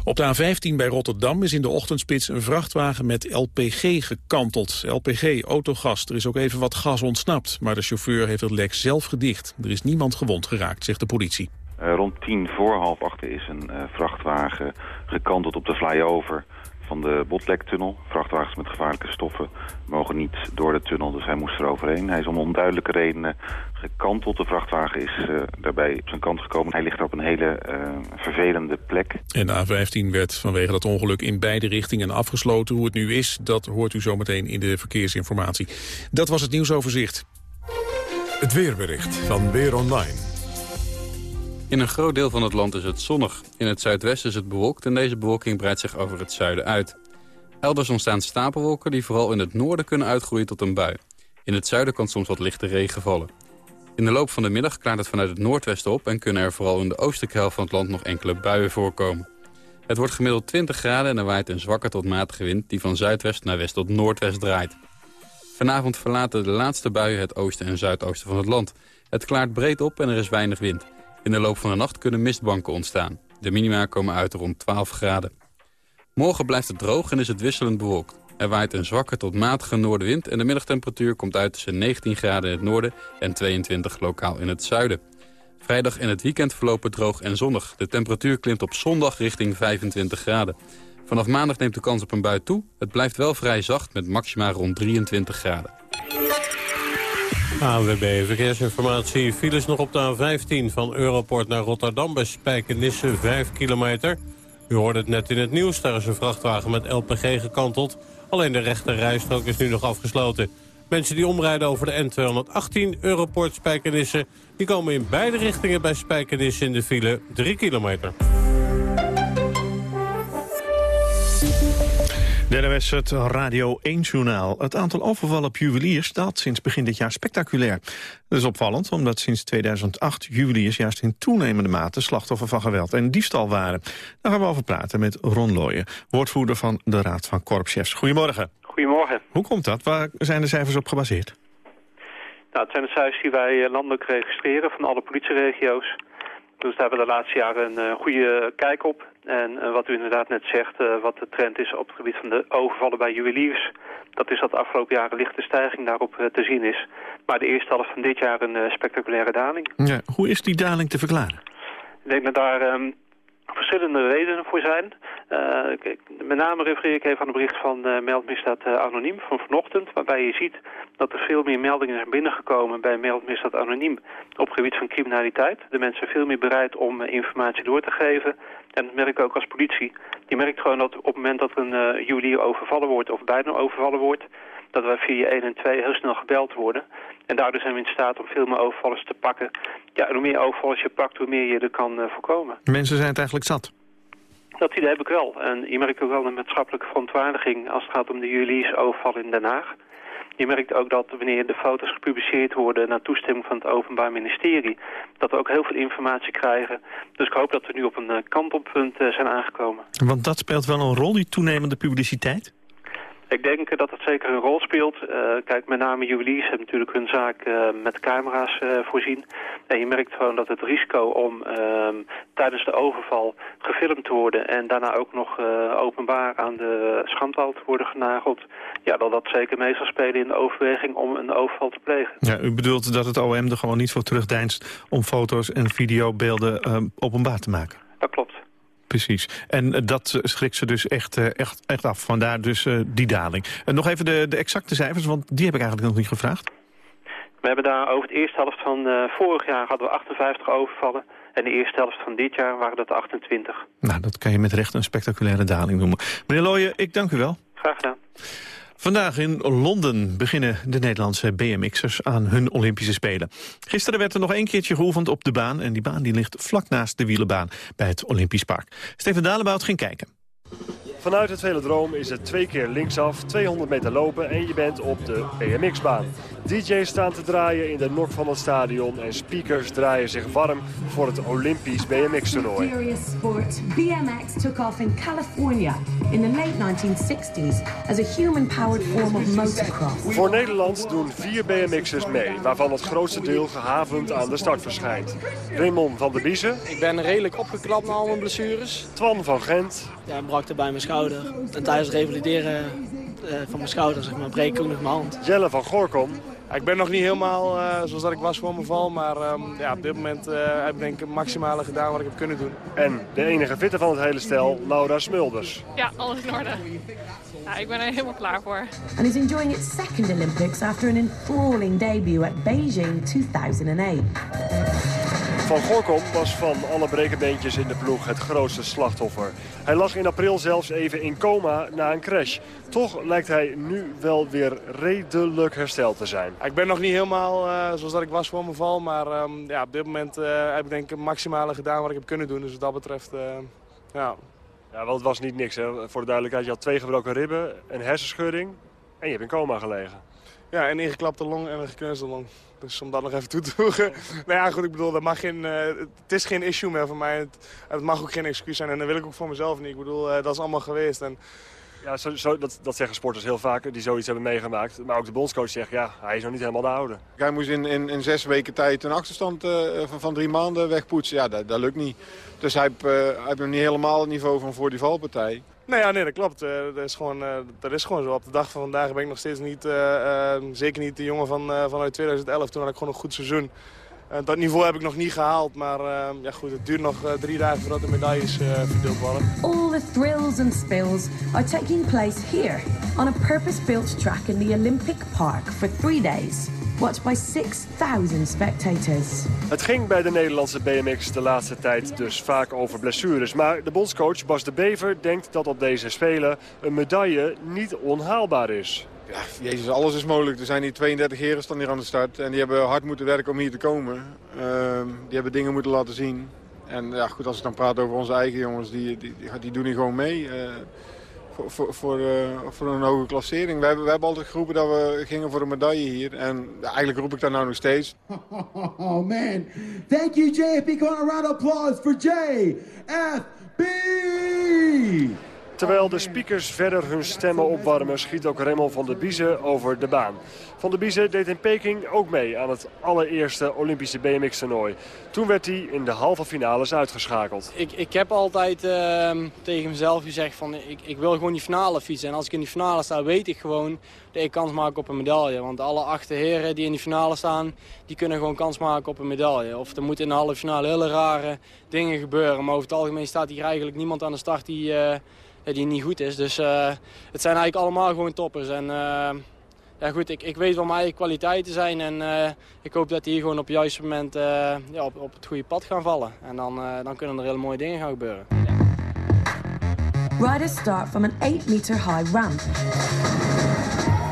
Op de A15 bij Rotterdam is in de ochtendspits een vrachtwagen met LPG gekanteld. LPG, autogas. Er is ook even wat gas ontsnapt, maar de chauffeur heeft het lek zelf gedicht. Er is niemand gewond geraakt, zegt de politie. Uh, rond tien voor half acht is een uh, vrachtwagen gekanteld op de flyover van de Botlektunnel. Vrachtwagens met gevaarlijke stoffen mogen niet door de tunnel, dus hij moest er overheen. Hij is om onduidelijke redenen gekanteld. De vrachtwagen is uh, daarbij op zijn kant gekomen. Hij ligt op een hele uh, vervelende plek. En de A15 werd vanwege dat ongeluk in beide richtingen afgesloten. Hoe het nu is, dat hoort u zometeen in de verkeersinformatie. Dat was het nieuwsoverzicht. Het weerbericht van Weer Online. In een groot deel van het land is het zonnig. In het zuidwesten is het bewolkt en deze bewolking breidt zich over het zuiden uit. Elders ontstaan stapelwolken die vooral in het noorden kunnen uitgroeien tot een bui. In het zuiden kan soms wat lichte regen vallen. In de loop van de middag klaart het vanuit het noordwesten op... en kunnen er vooral in de oostelijke helft van het land nog enkele buien voorkomen. Het wordt gemiddeld 20 graden en er waait een zwakke tot matige wind... die van zuidwest naar west tot noordwest draait. Vanavond verlaten de laatste buien het oosten en zuidoosten van het land. Het klaart breed op en er is weinig wind. In de loop van de nacht kunnen mistbanken ontstaan. De minima komen uit rond 12 graden. Morgen blijft het droog en is het wisselend bewolkt. Er waait een zwakke tot matige noordenwind en de middagtemperatuur komt uit tussen 19 graden in het noorden en 22 lokaal in het zuiden. Vrijdag en het weekend verlopen droog en zonnig. De temperatuur klimt op zondag richting 25 graden. Vanaf maandag neemt de kans op een bui toe. Het blijft wel vrij zacht met maxima rond 23 graden. ANWB Verkeersinformatie. Files nog op de A15 van Europort naar Rotterdam bij Spijkenisse 5 kilometer. U hoorde het net in het nieuws. Daar is een vrachtwagen met LPG gekanteld. Alleen de rechte rijstrook is nu nog afgesloten. Mensen die omrijden over de N218 Europort Spijkenisse... die komen in beide richtingen bij Spijkenisse in de file 3 kilometer. Derde NOS, het Radio 1-journaal. Het aantal overvallen op juweliers daalt sinds begin dit jaar spectaculair. Dat is opvallend, omdat sinds 2008 juweliers juist in toenemende mate slachtoffer van geweld en diefstal waren. Daar gaan we over praten met Ron Looyen, woordvoerder van de Raad van Korpschefs. Goedemorgen. Goedemorgen. Hoe komt dat? Waar zijn de cijfers op gebaseerd? Nou, het zijn de cijfers die wij eh, landelijk registreren van alle politieregio's. Dus daar hebben we de laatste jaren een uh, goede kijk op. En uh, wat u inderdaad net zegt, uh, wat de trend is op het gebied van de overvallen bij juweliers... dat is dat de afgelopen jaren lichte stijging daarop te zien is. Maar de eerste helft van dit jaar een spectaculaire daling. Ja, hoe is die daling te verklaren? Ik denk dat daar um, verschillende redenen voor zijn. Uh, met name refereer ik even aan het bericht van uh, Meldmisdaad uh, Anoniem van vanochtend... waarbij je ziet dat er veel meer meldingen zijn binnengekomen bij Meldmisdaad Anoniem... op het gebied van criminaliteit. De mensen zijn veel meer bereid om informatie door te geven. En dat merk ik ook als politie. Je merkt gewoon dat op het moment dat een juwelier overvallen wordt... of bijna overvallen wordt dat wij via 1 en 2 heel snel gebeld worden. En daardoor zijn we in staat om veel meer overvallers te pakken. Ja, en hoe meer overvallers je pakt, hoe meer je er kan uh, voorkomen. Mensen zijn het eigenlijk zat? Dat idee heb ik wel. En je merkt ook wel een maatschappelijke verontwaardiging als het gaat om de juweliers overval in Den Haag. Je merkt ook dat wanneer de foto's gepubliceerd worden naar toestemming van het Openbaar Ministerie, dat we ook heel veel informatie krijgen. Dus ik hoop dat we nu op een uh, kantelpunt uh, zijn aangekomen. Want dat speelt wel een rol, die toenemende publiciteit? Ik denk dat het zeker een rol speelt. Uh, kijk, met name juweliers hebben natuurlijk hun zaak uh, met camera's uh, voorzien. En je merkt gewoon dat het risico om ehm, tijdens de overval gefilmd te worden... en daarna ook nog openbaar aan de schandpaal te worden genageld... ja, dat dat zeker mee zal spelen in de overweging om een overval te plegen. Ja, u bedoelt dat het OM er gewoon niet voor terugdeinst... om foto's en videobeelden ehm, openbaar te maken? Dat klopt. Precies. En dat schrikt ze dus echt, echt, echt af. Vandaar dus uh, die daling. En nog even de, de exacte cijfers, want die heb ik eigenlijk nog niet gevraagd. We hebben daar over de eerste helft van uh, vorig jaar hadden we 58 overvallen. En de eerste helft van dit jaar waren dat 28. Nou, dat kan je met recht een spectaculaire daling noemen. Meneer Looyen, ik dank u wel. Graag gedaan. Vandaag in Londen beginnen de Nederlandse BMX'ers aan hun Olympische Spelen. Gisteren werd er nog een keertje geoefend op de baan... en die baan die ligt vlak naast de wielenbaan bij het Olympisch Park. Steven Dalebout ging kijken. Vanuit het velodroom is het twee keer linksaf, 200 meter lopen en je bent op de BMX-baan. DJ's staan te draaien in de nok van het stadion en speakers draaien zich warm voor het Olympisch BMX-toernooi. sport, BMX took off in California in the late 1960s as a human-powered form of motocross. Voor Nederland doen vier BMX'ers mee, waarvan het grootste deel gehavend aan de start verschijnt. Raymond van der Biezen. Ik ben redelijk opgeklapt na al mijn blessures. Twan van Gent. Ja, brak er bij mijn schouder. En tijdens het revalideren uh, van mijn schouder zeg maar, breek ik ook nog mijn hand. Jelle van Gorkom. Ik ben nog niet helemaal uh, zoals dat ik was voor mijn val. Maar um, ja, op dit moment uh, heb ik denk ik het maximale gedaan wat ik heb kunnen doen. En de enige fitte van het hele stel, Laura Smulders. Ja, alles in orde. Ja, ik ben er helemaal klaar voor. And is enjoying its second Olympics after an enthralling debut at Beijing 2008. Van Gorkom was van alle brekenbeentjes in de ploeg het grootste slachtoffer. Hij lag in april zelfs even in coma na een crash. Toch lijkt hij nu wel weer redelijk hersteld te zijn. Ik ben nog niet helemaal uh, zoals dat ik was voor mijn val. Maar um, ja, op dit moment uh, heb ik denk ik het maximale gedaan wat ik heb kunnen doen. Dus wat dat betreft, uh, ja... Ja, wel het was niet niks. Hè. Voor de duidelijkheid, je had twee gebroken ribben, een hersenschudding en je hebt in coma gelegen. Ja, een ingeklapte long en een gekneusde long. Dus om dat nog even toe te voegen. nou ja, goed, ik bedoel, dat mag geen, uh, het is geen issue meer voor mij. Het, het, mag ook geen excuus zijn en dat wil ik ook voor mezelf niet. Ik bedoel, uh, dat is allemaal geweest. En... Ja, zo, zo, dat, dat zeggen sporters heel vaak, die zoiets hebben meegemaakt. Maar ook de bondscoach zegt, ja, hij is nog niet helemaal de oude. Hij moest in, in, in zes weken tijd een achterstand uh, van, van drie maanden wegpoetsen. Ja, dat, dat lukt niet. Dus hij heeft nog niet helemaal het niveau van voor die valpartij. Nee, nee, dat klopt. Uh, dat, is gewoon, uh, dat is gewoon zo. Op de dag van vandaag ben ik nog steeds niet, uh, zeker niet de jongen van, vanuit 2011. Toen had ik gewoon een goed seizoen. dat niveau heb ik nog niet gehaald, maar ja, goed, het duurt nog drie dagen voordat de medailles verdeeld worden. All the thrills and spills are taking place here on a purpose-built track in the Olympic Park for three days. Watched by 6,000 spectators. Het ging bij de Nederlandse BMX de laatste tijd dus vaak over blessures. Maar de bondscoach Bas de Bever denkt dat op deze Spelen een medaille niet onhaalbaar is. Ja, jezus, alles is mogelijk. Er zijn hier 32 heren staan hier aan de start. En die hebben hard moeten werken om hier te komen. Ehm, die hebben dingen moeten laten zien. En ja, goed, als ik dan praat over onze eigen jongens, die, die, die doen hier gewoon mee. eh, voor, voor, voor, eh, voor een hoge klassering. We hebben, we hebben altijd geroepen dat we gingen voor een medaille hier. En eigenlijk roep ik dat nou nog steeds. Oh man. Thank you, JFB. Come on, round of applause for JFB. Terwijl de speakers verder hun stemmen opwarmen, schiet ook Raymond van der Biezen over de baan. Van der Biezen deed in Peking ook mee aan het allereerste Olympische BMX-toernooi. Toen werd hij in de halve finales uitgeschakeld. Ik, ik heb altijd ehm, tegen mezelf gezegd van ik, ik wil gewoon die finale fietsen. En als ik in die finale sta, weet ik gewoon dat ik kans maak op een medaille. Want alle acht heren die in die finale staan, die kunnen gewoon kans maken op een medaille. Of er moeten in de halve finale hele rare dingen gebeuren. Maar over het algemeen staat hier eigenlijk niemand aan de start die, eh, die niet goed is. Dus eh, het zijn eigenlijk allemaal gewoon toppers. En eh, ja, goed, ik, ik weet wat mijn kwaliteiten zijn. En eh, ik hoop dat die gewoon op het juiste moment eh, ja, op, op het goede pad gaan vallen. En dan, eh, dan kunnen er hele mooie dingen gaan gebeuren. Riders start from an 8 meter high ramp.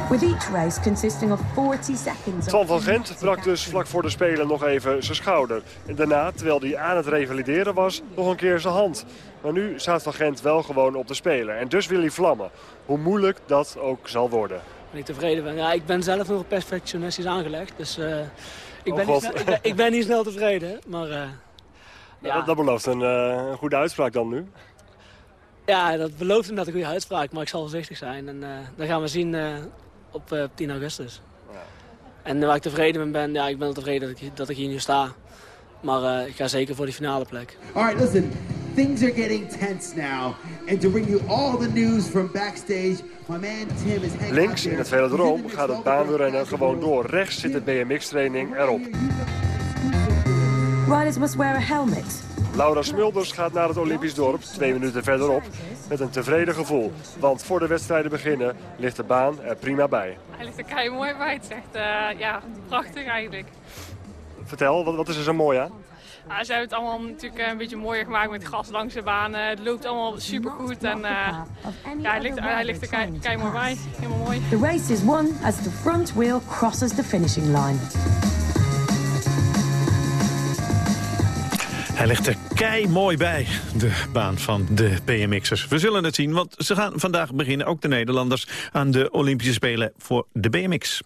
With each race consisting of 40 seconds. Twan van Gent brak dus vlak voor de Spelen nog even zijn schouder. En daarna, terwijl hij aan het revalideren was, nog een keer zijn hand. Maar nu staat Van Gent wel gewoon op de Spelen. En dus wil hij vlammen. Hoe moeilijk dat ook zal worden. ben ik tevreden ben. Ja, ik ben zelf nog perfectionistisch aangelegd, dus eh, ik, Oh, ben niet snel, ik, ben, ik ben niet snel tevreden. Maar eh, Ja. Dat, dat belooft een, eh, een goede uitspraak dan nu. ja, dat belooft inderdaad een goede uitspraak, maar ik zal voorzichtig zijn. En eh dan gaan we zien eh, op eh, 10 augustus. En waar ik tevreden mee ben, ja, ik ben wel tevreden dat ik, dat ik hier nu sta. Maar eh, ik ga zeker voor die finale plek. All right, listen. Things are getting tense now. And to bring you all the news from backstage, my man Tim is hanging Links in het velodroom gaat het baanwielrennen gewoon door. Rechts zit de BMX-training erop. Riders must wear a helmet. Laura Smulders gaat naar het Olympisch dorp, twee minuten verderop, met een tevreden gevoel. Want voor de wedstrijden beginnen ligt de baan er prima bij. Hij ligt er kei mooi bij. Het is echt eh, ja, prachtig eigenlijk. Vertel, wat, wat is er zo mooi aan? Ah, ze hebben het allemaal natuurlijk eh, een beetje mooier gemaakt met gras langs de baan. Eh, het loopt allemaal super goed en eh, ja, hij, ligt, hij ligt er kei, kei mooi bij. Helemaal mooi. The race is won as the front wheel crosses the finishing line. Hij ligt er kei mooi bij, de baan van de BMX'ers. We zullen het zien, want ze gaan vandaag beginnen, ook de Nederlanders... aan de Olympische Spelen voor de BMX.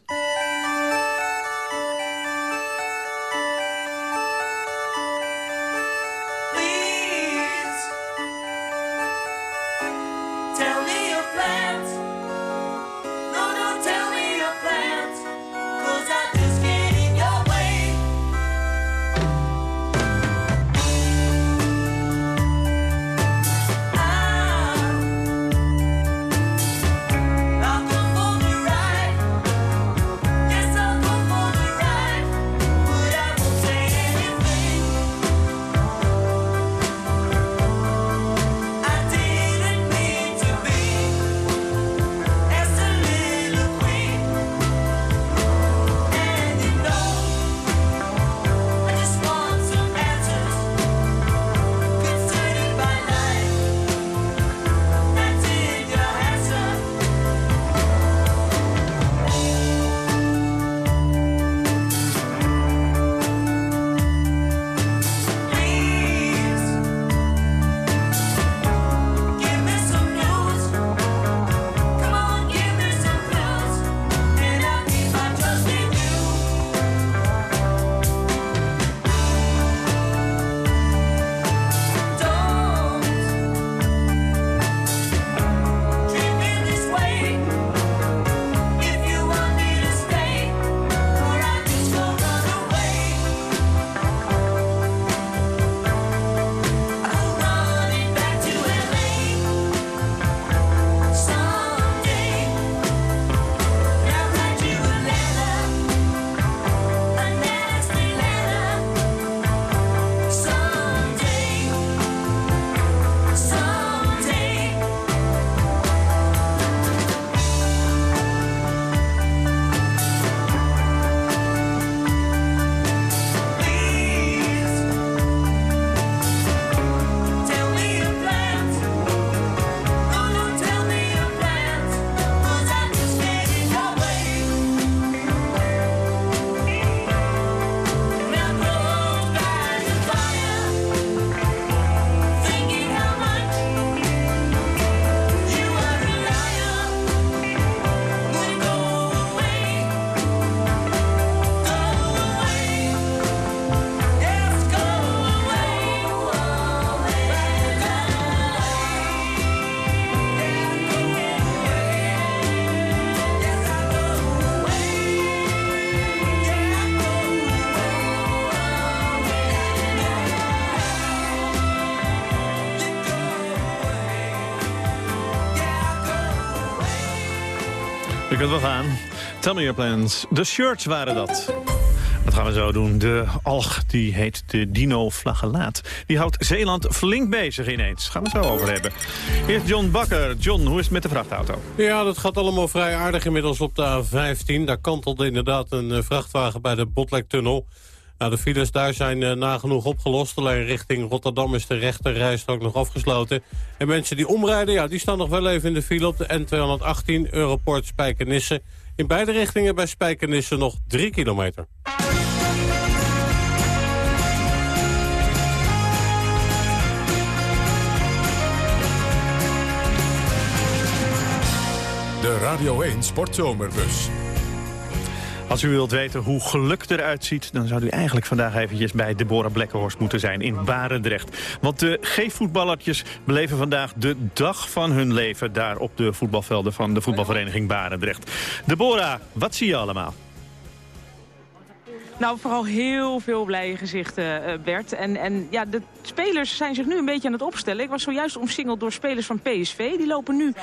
Wel gaan. Tell me your plans. De shirts waren dat. Dat gaan we zo doen. De alg die heet de Dino Flagellaat. Die houdt Zeeland flink bezig ineens. Gaan we het zo over hebben. Eerst John Bakker. John, hoe is het met de vrachtauto? Ja, dat gaat allemaal vrij aardig inmiddels op de A15. Daar kantelde inderdaad een eh, vrachtwagen bij de Botlektunnel. Nou, de files daar zijn uh, nagenoeg opgelost. Alleen richting Rotterdam is de rechterrijstrook nog afgesloten. En mensen die omrijden, ja, die staan nog wel even in de file op de N218 Europort Spijkenisse. In beide richtingen bij Spijkenisse nog 3 kilometer. De Radio 1 Sportzomerbus. Als u wilt weten hoe geluk eruit ziet... dan zou u eigenlijk vandaag eventjes bij Deborah Blekkenhorst moeten zijn in Barendrecht. Want de G-voetballertjes beleven vandaag de dag van hun leven... daar op de voetbalvelden van de voetbalvereniging Barendrecht. Deborah, wat zie je allemaal? Nou, vooral heel veel blije gezichten, eh, Bert. En, en ja, de spelers zijn zich nu een beetje aan het opstellen. Ik was zojuist omsingeld door spelers van PSV. Die lopen nu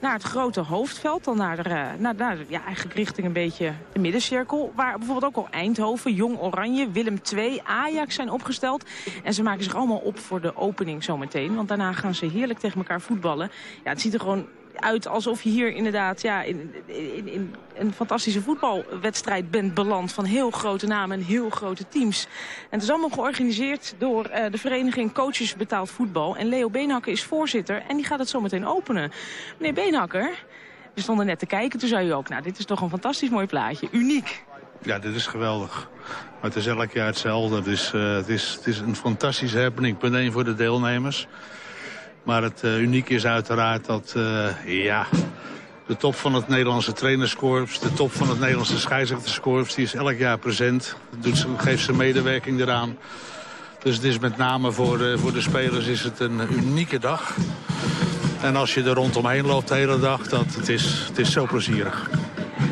naar het grote hoofdveld. Dan naar, de, eh, naar, naar ja, eigenlijk richting een beetje de middencirkel. Waar bijvoorbeeld ook al Eindhoven, Jong Oranje, Willem II, Ajax zijn opgesteld. En ze maken zich allemaal op voor de opening zometeen. Want daarna gaan ze heerlijk tegen elkaar voetballen. Ja, het ziet er gewoon uit alsof je hier inderdaad ja, in, in, in een fantastische voetbalwedstrijd bent beland... van heel grote namen en heel grote teams. En het is allemaal georganiseerd door eh, de vereniging Coaches Betaald Voetbal. En Leo Beenhakker is voorzitter en die gaat het zo meteen openen. Meneer Beenhakker, we stonden net te kijken. Toen zei u ook, nou, dit is toch een fantastisch mooi plaatje. Uniek. Ja, dit is geweldig. Maar het is elk jaar hetzelfde. Dus, eh, het, is, het is een fantastische happening. Punt 1 voor de deelnemers. Maar het uh, unieke is uiteraard dat uh, ja, de top van het Nederlandse trainerskorps... de top van het Nederlandse scheidsrechterskorps... die is elk jaar present. Doet geeft ze medewerking eraan. Dus het is met name voor, uh, voor de spelers is het een unieke dag. En als je er rondomheen loopt de hele dag, dat, het, is, het is zo plezierig.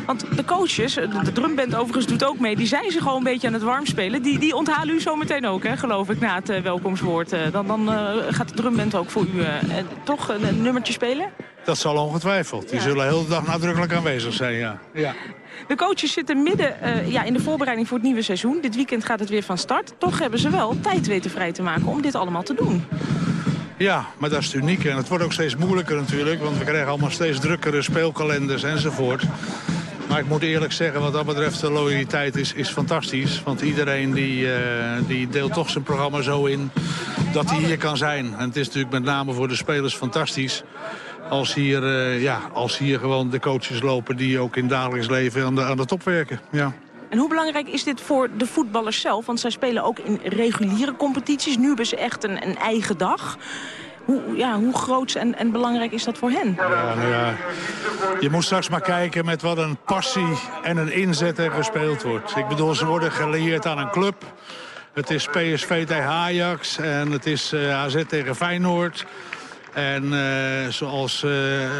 Want de coaches, de drumband overigens doet ook mee... die zijn zich al een beetje aan het warm spelen. Die, die onthalen u zo meteen ook, hè, geloof ik, na het uh, welkomstwoord. Uh, dan dan uh, gaat de drumband ook voor u toch een, een, nummertje spelen? Dat zal ongetwijfeld. Die ja. zullen heel de dag nadrukkelijk aanwezig zijn, ja. ja. De coaches zitten midden ja, in de voorbereiding voor het nieuwe seizoen. Dit weekend gaat het weer van start. Toch hebben ze wel tijd weten vrij te maken om dit allemaal te doen. Ja, maar dat is het unieke. En het wordt ook steeds moeilijker natuurlijk. Want we krijgen allemaal steeds drukkere speelkalenders enzovoort. Maar ik moet eerlijk zeggen, wat dat betreft, de loyaliteit is, is fantastisch. Want iedereen die, uh, die deelt toch zijn programma zo in dat hij hier kan zijn. En het is natuurlijk met name voor de spelers fantastisch. Als hier, uh, ja, als hier gewoon de coaches lopen die ook in dagelijks leven aan de, aan de top werken. Ja. En hoe belangrijk is dit voor de voetballers zelf? Want zij spelen ook in reguliere competities. Nu hebben ze echt een, een eigen dag. Hoe, ja, hoe groot en, en belangrijk is dat voor hen? Ja, nou ja, je moet straks maar kijken met wat een passie en een inzet er gespeeld wordt. Ik bedoel, ze worden gelieerd aan een club. Het is PSV tegen Ajax en het is uh, AZ tegen Feyenoord. En uh, zoals uh,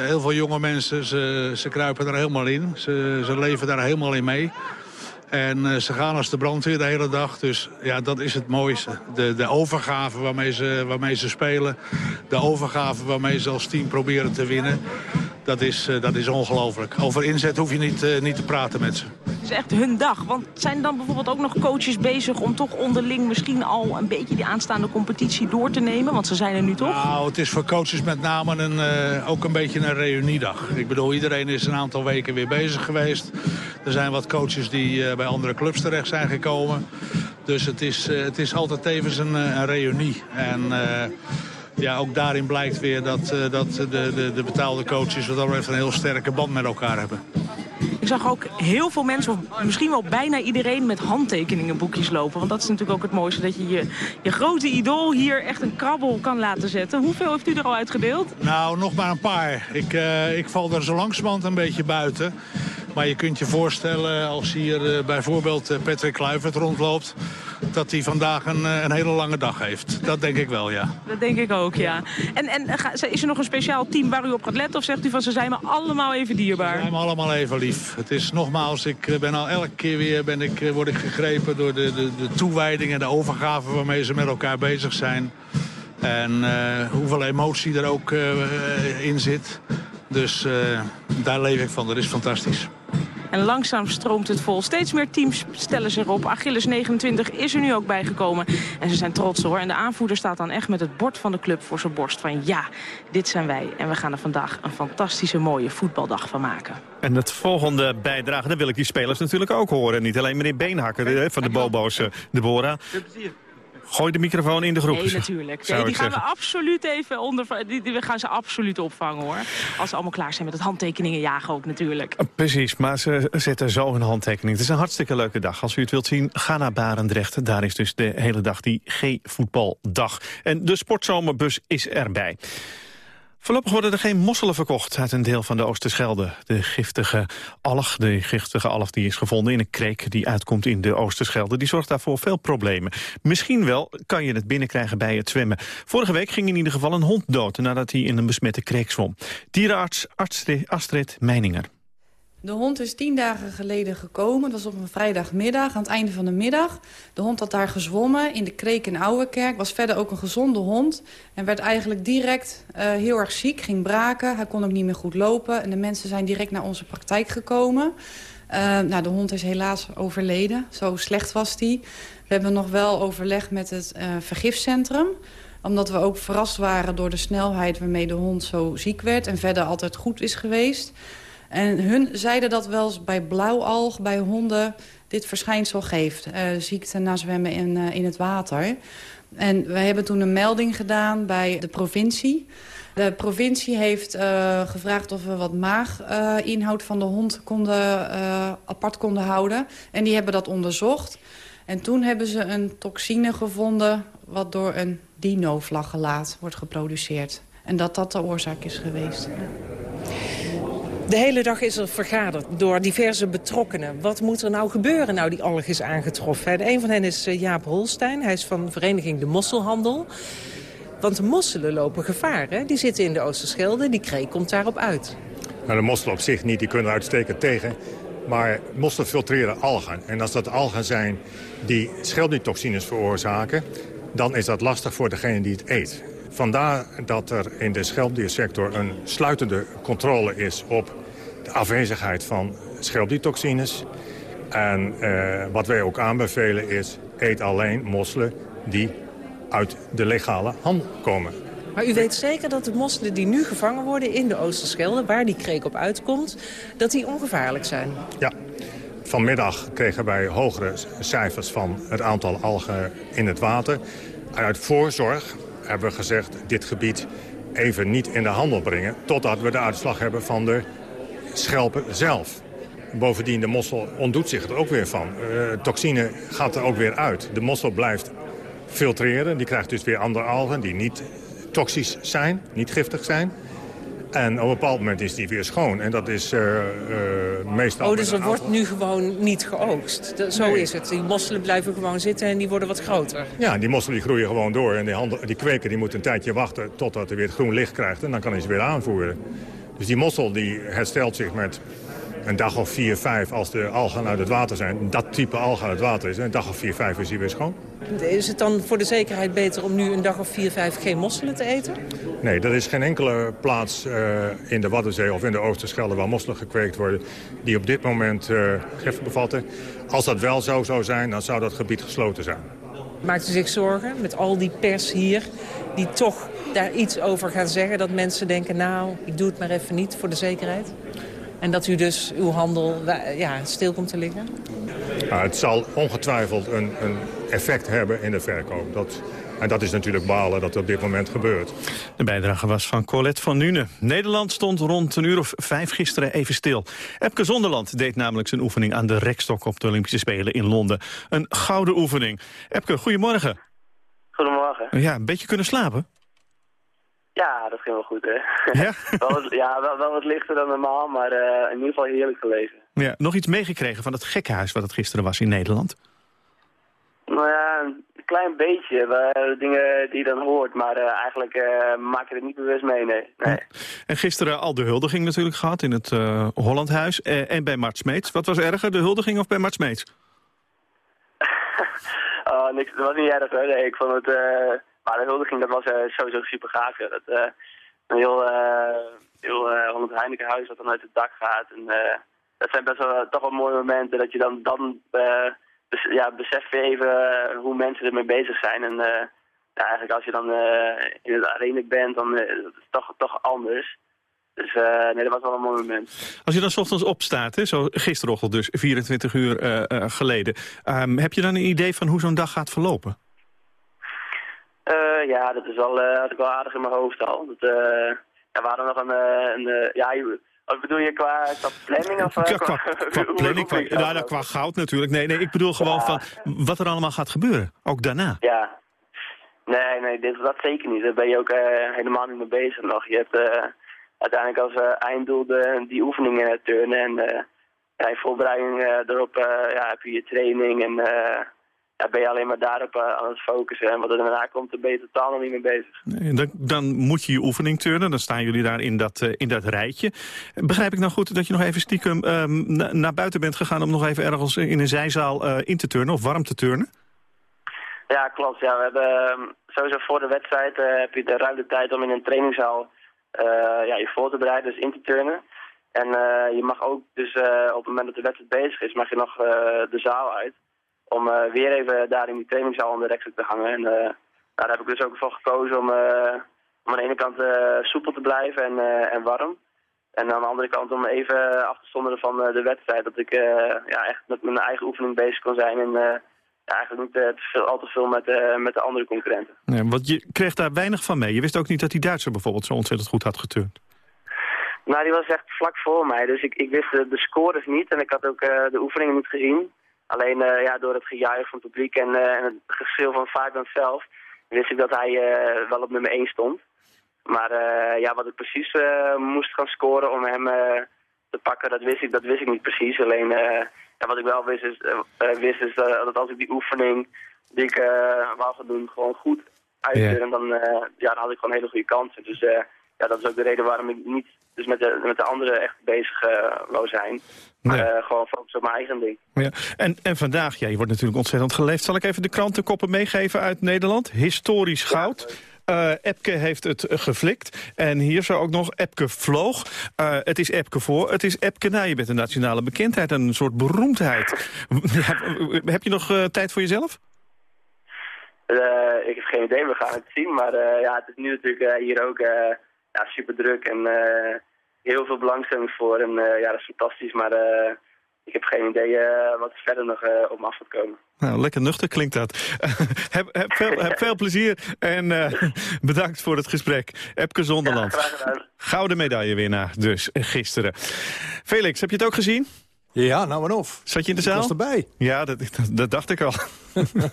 heel veel jonge mensen, ze, ze kruipen er helemaal in. Ze, ze leven daar helemaal in mee. En uh, ze gaan als de brandweer de hele dag. Dus ja, dat is het mooiste. De, de overgave waarmee ze, waarmee ze spelen. De overgave waarmee ze als team proberen te winnen. Dat is, uh, dat is ongelooflijk. Over inzet hoef je niet, uh, niet te praten met ze. Het is echt hun dag. Want zijn dan bijvoorbeeld ook nog coaches bezig om toch onderling misschien al een beetje die aanstaande competitie door te nemen? Want ze zijn er nu toch? Nou, het is voor coaches met name een, uh, ook een beetje een reuniedag. Ik bedoel, iedereen is een aantal weken weer bezig geweest. Er zijn wat coaches die uh, bij andere clubs terecht zijn gekomen. Dus het is, uh, het is altijd tevens een, een reunie. En ja, ook daarin blijkt weer dat, uh, dat de, de, de betaalde coaches wat dat betreft een heel sterke band met elkaar hebben. Ik zag ook heel veel mensen, of misschien wel bijna iedereen, met handtekeningenboekjes lopen. Want dat is natuurlijk ook het mooiste, dat je je, je grote idool hier echt een krabbel kan laten zetten. Hoeveel heeft u er al uitgedeeld? Nou, nog maar een paar. Ik, uh, ik val er zo langzamerhand een beetje buiten. Maar je kunt je voorstellen, als hier uh, bijvoorbeeld Patrick Kluivert rondloopt... dat hij vandaag een, een, hele lange dag heeft. Dat denk ik wel, ja. Dat denk ik ook, ja. En, en is er nog een speciaal team waar u op gaat letten? Of zegt u van ze zijn me allemaal even dierbaar? Ze zijn me allemaal even lief. Het is nogmaals, ik ben al elke keer weer ben ik, word ik gegrepen door de, de, de toewijding en de overgave waarmee ze met elkaar bezig zijn. En uh, hoeveel emotie er ook uh, in zit. Dus eh, daar leef ik van. Dat is fantastisch. En langzaam stroomt het vol. Steeds meer teams stellen zich op. Achilles 29 is er nu ook bijgekomen. En ze zijn trots hoor. En de aanvoerder staat dan echt met het bord van de club voor zijn borst. Van ja, dit zijn wij. En we gaan er vandaag een fantastische mooie voetbaldag van maken. En het volgende bijdrage, dan wil ik die spelers natuurlijk ook horen. Niet alleen meneer Beenhakker van de Bobo's, eh, Deborah. Gooi de microfoon in de groep. Nee, natuurlijk. Nee, die gaan we absoluut even onder... Die, die, we gaan ze absoluut opvangen hoor. Als ze allemaal klaar zijn met het handtekeningen jagen ook natuurlijk. Precies, maar ze zetten zo hun handtekening. Het is een hartstikke leuke dag. Als u het wilt zien, ga naar Barendrecht. Daar is dus de hele dag die G-voetbaldag. En de sportzomerbus is erbij. Voorlopig worden er geen mosselen verkocht uit een deel van de Oosterschelde. De giftige alg, de giftige alg die is gevonden in een kreek die uitkomt in de Oosterschelde, die zorgt daarvoor veel problemen. Misschien wel kan je het binnenkrijgen bij het zwemmen. Vorige week ging in ieder geval een hond dood nadat hij in een besmette kreek zwom. Dierenarts Astrid, Meininger. De hond is tien dagen geleden gekomen. Dat was op een vrijdagmiddag, aan het einde van de middag. De hond had daar gezwommen in de kreek in Ouwekerk. Was verder ook een gezonde hond. En werd eigenlijk direct eh, heel erg ziek, ging braken. Hij kon ook niet meer goed lopen. En de mensen zijn direct naar onze praktijk gekomen. Eh, nou, de hond is helaas overleden. Zo slecht was die. We hebben nog wel overleg met het eh, vergifcentrum omdat we ook verrast waren door de snelheid waarmee de hond zo ziek werd... en verder altijd goed is geweest. En hun zeiden dat wel eens bij blauwalg, bij honden, dit verschijnsel geeft. eh, ziekte na zwemmen in, eh, in het water. En wij hebben toen een melding gedaan bij de provincie. De provincie heeft eh, gevraagd of we wat maaginhoud van de hond konden, apart konden houden. En die hebben dat onderzocht. En toen hebben ze een toxine gevonden wat door een dino-flagellaat wordt geproduceerd. En dat dat de oorzaak is geweest. De hele dag is er vergaderd door diverse betrokkenen. Wat moet er nou gebeuren nou die alg is aangetroffen? hè? Een van hen is eh, Jaap Holstein. Hij is van vereniging De Mosselhandel. Want de mosselen lopen gevaar. Hè? Die zitten in de Oosterschelde. Die kreek komt daarop uit. Nou, de mosselen op zich niet, die kunnen uitstekend tegen. Maar mosselen filtreren algen. En als dat algen zijn die scheldnietoxines veroorzaken... dan is dat lastig voor degene die het eet. Vandaar dat er in de schelpdiersector een sluitende controle is... op de afwezigheid van schelpdiertoxines. En eh, wat wij ook aanbevelen is... eet alleen mosselen die uit de legale handel komen. Maar u weet zeker dat de mosselen die nu gevangen worden in de Oosterschelde... waar die kreek op uitkomt, dat die ongevaarlijk zijn. Ja. Vanmiddag kregen wij hogere cijfers van het aantal algen in het water. Uit voorzorg hebben we gezegd dit gebied even niet in de handel brengen... totdat we de uitslag hebben van de schelpen zelf. Bovendien, de mossel ontdoet zich er ook weer van. Eh, toxine gaat er ook weer uit. De mossel blijft filtreren. Die krijgt dus weer andere algen die niet toxisch zijn, niet giftig zijn. En op een bepaald moment is die weer schoon. En dat is eh, eh, meestal... Oh, dus er wordt nu gewoon niet geoogst. De- zo Nee. is het. Die mosselen blijven gewoon zitten en die worden wat groter. Ja, die mosselen die groeien gewoon door. En die, handel, die kweker die moet een tijdje wachten totdat hij weer het groen licht krijgt. En dan kan hij ze weer aanvoeren. Dus die mossel die herstelt zich met een dag of vier, vijf als de algen uit het water zijn. Dat type algen uit het water is. En een dag of vier, vijf is hij weer schoon. Is het dan voor de zekerheid beter om nu een dag of vier, vijf geen mosselen te eten? Nee, er is geen enkele plaats eh, in de Waddenzee of in de Oosterschelde... waar mosselen gekweekt worden die op dit moment eh gif bevatten. Als dat wel zo zou zijn, dan zou dat gebied gesloten zijn. Maakt u zich zorgen met al die pers hier die toch daar iets over gaan zeggen? Dat mensen denken, nou, ik doe het maar even niet voor de zekerheid? En dat u dus uw handel ja, stil komt te liggen? Het zal ongetwijfeld een, een effect hebben in de verkoop. Dat, en dat is natuurlijk balen dat op dit moment gebeurt. De bijdrage was van Colette van Nuenen. Nederland stond rond een uur of vijf gisteren even stil. Epke Zonderland deed namelijk zijn oefening aan de rekstok op de Olympische Spelen in Londen. Een gouden oefening. Epke, goedemorgen. Goedemorgen. Ja, een beetje kunnen slapen? Ja, dat ging wel goed, hè? Ja? wel, wat, ja, wel, wel wat lichter dan normaal, maar eh, in ieder geval heerlijk gelezen. Ja, nog iets meegekregen van het gekkenhuis wat het gisteren was in Nederland? Nou ja, een klein beetje. eh, dingen die je dan hoort, maar eh, eigenlijk eh, maak je het niet bewust mee, nee. nee. En gisteren al de huldiging natuurlijk gehad in het Hollandhuis en bij Mart Smeets. Wat was erger, de huldiging of bij Mart Smeets? Oh, niks, dat was niet erg hoor. Nee, ik vond het... maar de huldiging, dat was eh, sowieso super gaaf. Dat, eh, een heel, eh heel Holland Heinekenhuis dat dan uit het dak gaat. En dat zijn best wel toch wel mooie momenten dat je dan, dan ja, beseft je even hoe mensen ermee bezig zijn. En ja, eigenlijk als je dan in het arena bent, dan is het toch, toch anders. Dus nee, dat was wel een mooi moment. Als je dan 's ochtends opstaat, hè, zo gisterochtend dus, 24 uur geleden... ehm, heb je dan een idee van hoe zo'n dag gaat verlopen? Eh, ja, dat is wel, eh, had ik wel aardig in mijn hoofd al. Dat, eh, ja, we hadden nog een, een ja, wat bedoel je qua, qua planning of Ja, qua, planning, qua, nou, nou, qua goud natuurlijk. Nee, nee, ik bedoel gewoon van wat er allemaal gaat gebeuren. Ook daarna. Ja. Nee, nee, dit, dat zeker niet. Daar ben je ook helemaal niet mee bezig nog. Je hebt eh, uiteindelijk als einddoel de, die oefeningen turnen. En eh, in voorbereiding daarop ja, heb je je training. En ja, ben je alleen maar daarop eh, aan het focussen. En wat er daarna komt, daar ben je totaal nog niet mee bezig. Nee, Dan, dan moet je je oefening turnen. Dan staan jullie daar in dat, eh, in dat rijtje. Begrijp ik nou goed dat je nog even stiekem ehm, na- naar buiten bent gegaan... om nog even ergens in een zijzaal eh, in te turnen of warm te turnen? Ja, klopt. Ja, we hebben ehm, sowieso voor de wedstrijd heb je de ruime tijd om in een trainingszaal ja, je voor te bereiden, dus in te turnen. En je mag ook dus op het moment dat de wedstrijd bezig is, mag je nog de zaal uit. Om eh, weer even daar in die trainingszaal om de te hangen. En eh, daar heb ik dus ook voor gekozen om, eh, om aan de ene kant soepel te blijven en, en warm. En aan de andere kant om even af te zonderen van de wedstrijd. Dat ik ja, echt met mijn eigen oefening bezig kon zijn. En ja, eigenlijk niet te veel, al te veel met, met de andere concurrenten. Nee, want je kreeg daar weinig van mee. Je wist ook niet dat die Duitser bijvoorbeeld zo ontzettend goed had geturnd. Nou, die was echt vlak voor mij. Dus ik, ik wist de, de scores niet en ik had ook de oefeningen niet gezien. Alleen eh, ja, door het gejuich van het publiek en, eh, en het geschil van Fabian zelf... wist ik dat hij eh, wel op nummer 1 stond. Maar ja, wat ik precies moest gaan scoren om hem te pakken, dat wist ik, dat wist ik niet precies. Alleen ja, wat ik wel wist is, wist is dat als ik die oefening die ik wou gaan doen gewoon goed uitvoeren, dan, eh, ja, dan had ik gewoon hele goede kansen. Dus ja, dat is ook de reden waarom ik niet dus met de, met de anderen echt bezig eh wou zijn. Maar eh, gewoon focus op mijn eigen ding. Ja. En, en vandaag, ja, je wordt natuurlijk ontzettend geleefd. Zal ik even de krantenkoppen meegeven uit Nederland? Historisch goud. Eh, Epke heeft het geflikt. En hier zo ook nog, Epke vloog. Het is Epke voor, het is Epke na. Je bent een nationale bekendheid en een soort beroemdheid. Ja, heb je nog tijd voor jezelf? Ik heb geen idee, we gaan het zien. Maar ja, het is nu natuurlijk hier ook ja, super druk en eh, heel veel belangstelling voor. En eh, ja, dat is fantastisch. Maar eh, ik heb geen idee wat er verder nog op me af gaat komen. Nou, lekker nuchter klinkt dat. heb, heb, veel, heb veel plezier en bedankt voor het gesprek. Epke Zonderland. Gedaan. Gouden medaillewinnaar dus gisteren. Felix, heb je het ook gezien? Ja, nou en of. Zat je in de Ik zaal? was erbij. Ja, dat, dat, dat dacht ik al. We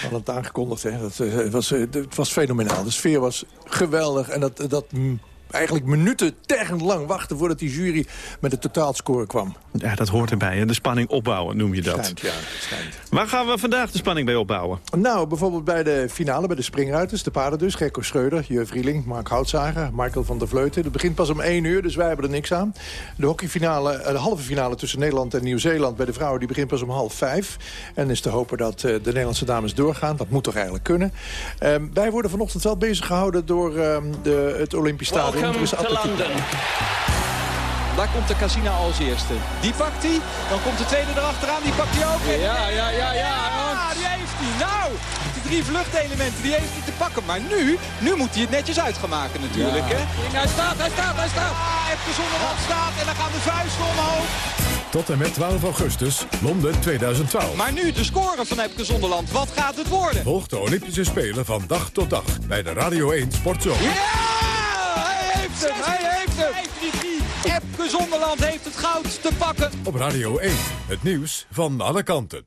hadden het aangekondigd. Hè. Dat, eh, het, was, eh, het was fenomenaal. De sfeer was geweldig. En dat, dat mm, eigenlijk minuten tergend lang wachten... voordat die jury met de totaalscore kwam. Ja, dat hoort erbij. Hè? De spanning opbouwen noem je dat. Schijnt, ja. Schijnt. Waar gaan we vandaag de spanning bij opbouwen? Nou, bijvoorbeeld bij de finale, bij de springruiters, de paarden dus. Gekko Schreuder, Jeu Vrieling, Mark Houtzager, Michael van der Vleuten. Het begint pas om 1 uur, dus wij hebben er niks aan. De hockeyfinale, eh, de halve finale tussen Nederland en Nieuw-Zeeland... bij de vrouwen, die begint pas om half vijf. En is te hopen dat eh, de Nederlandse dames doorgaan. Dat moet toch eigenlijk kunnen. Ehm, wij worden vanochtend wel bezig gehouden door ehm, de, het Olympisch Stadion. Is atletiek. Daar komt de Casina als eerste. Die pakt hij. Dan komt de tweede erachteraan. Die pakt hij ook. En- Ja, ja, ja, ja. Ja, die heeft hij. Nou, die drie vluchtelementen, die heeft hij te pakken. Maar nu, nu moet hij het netjes uit gaan maken natuurlijk. Ja. Hè? Hij staat, hij staat, hij staat. Ah, even Zonderland staat en dan gaan de vuisten omhoog. Tot en met 12 augustus, Londen 2012. Maar nu de score van Epke Zonderland. Wat gaat het worden? Volg de Olympische Spelen van dag tot dag bij de Radio 1 Sportzone. Ja, heeft hem, hij heeft hem. Epke Zonderland heeft het goud te pakken. Op Radio 1, het nieuws van alle kanten.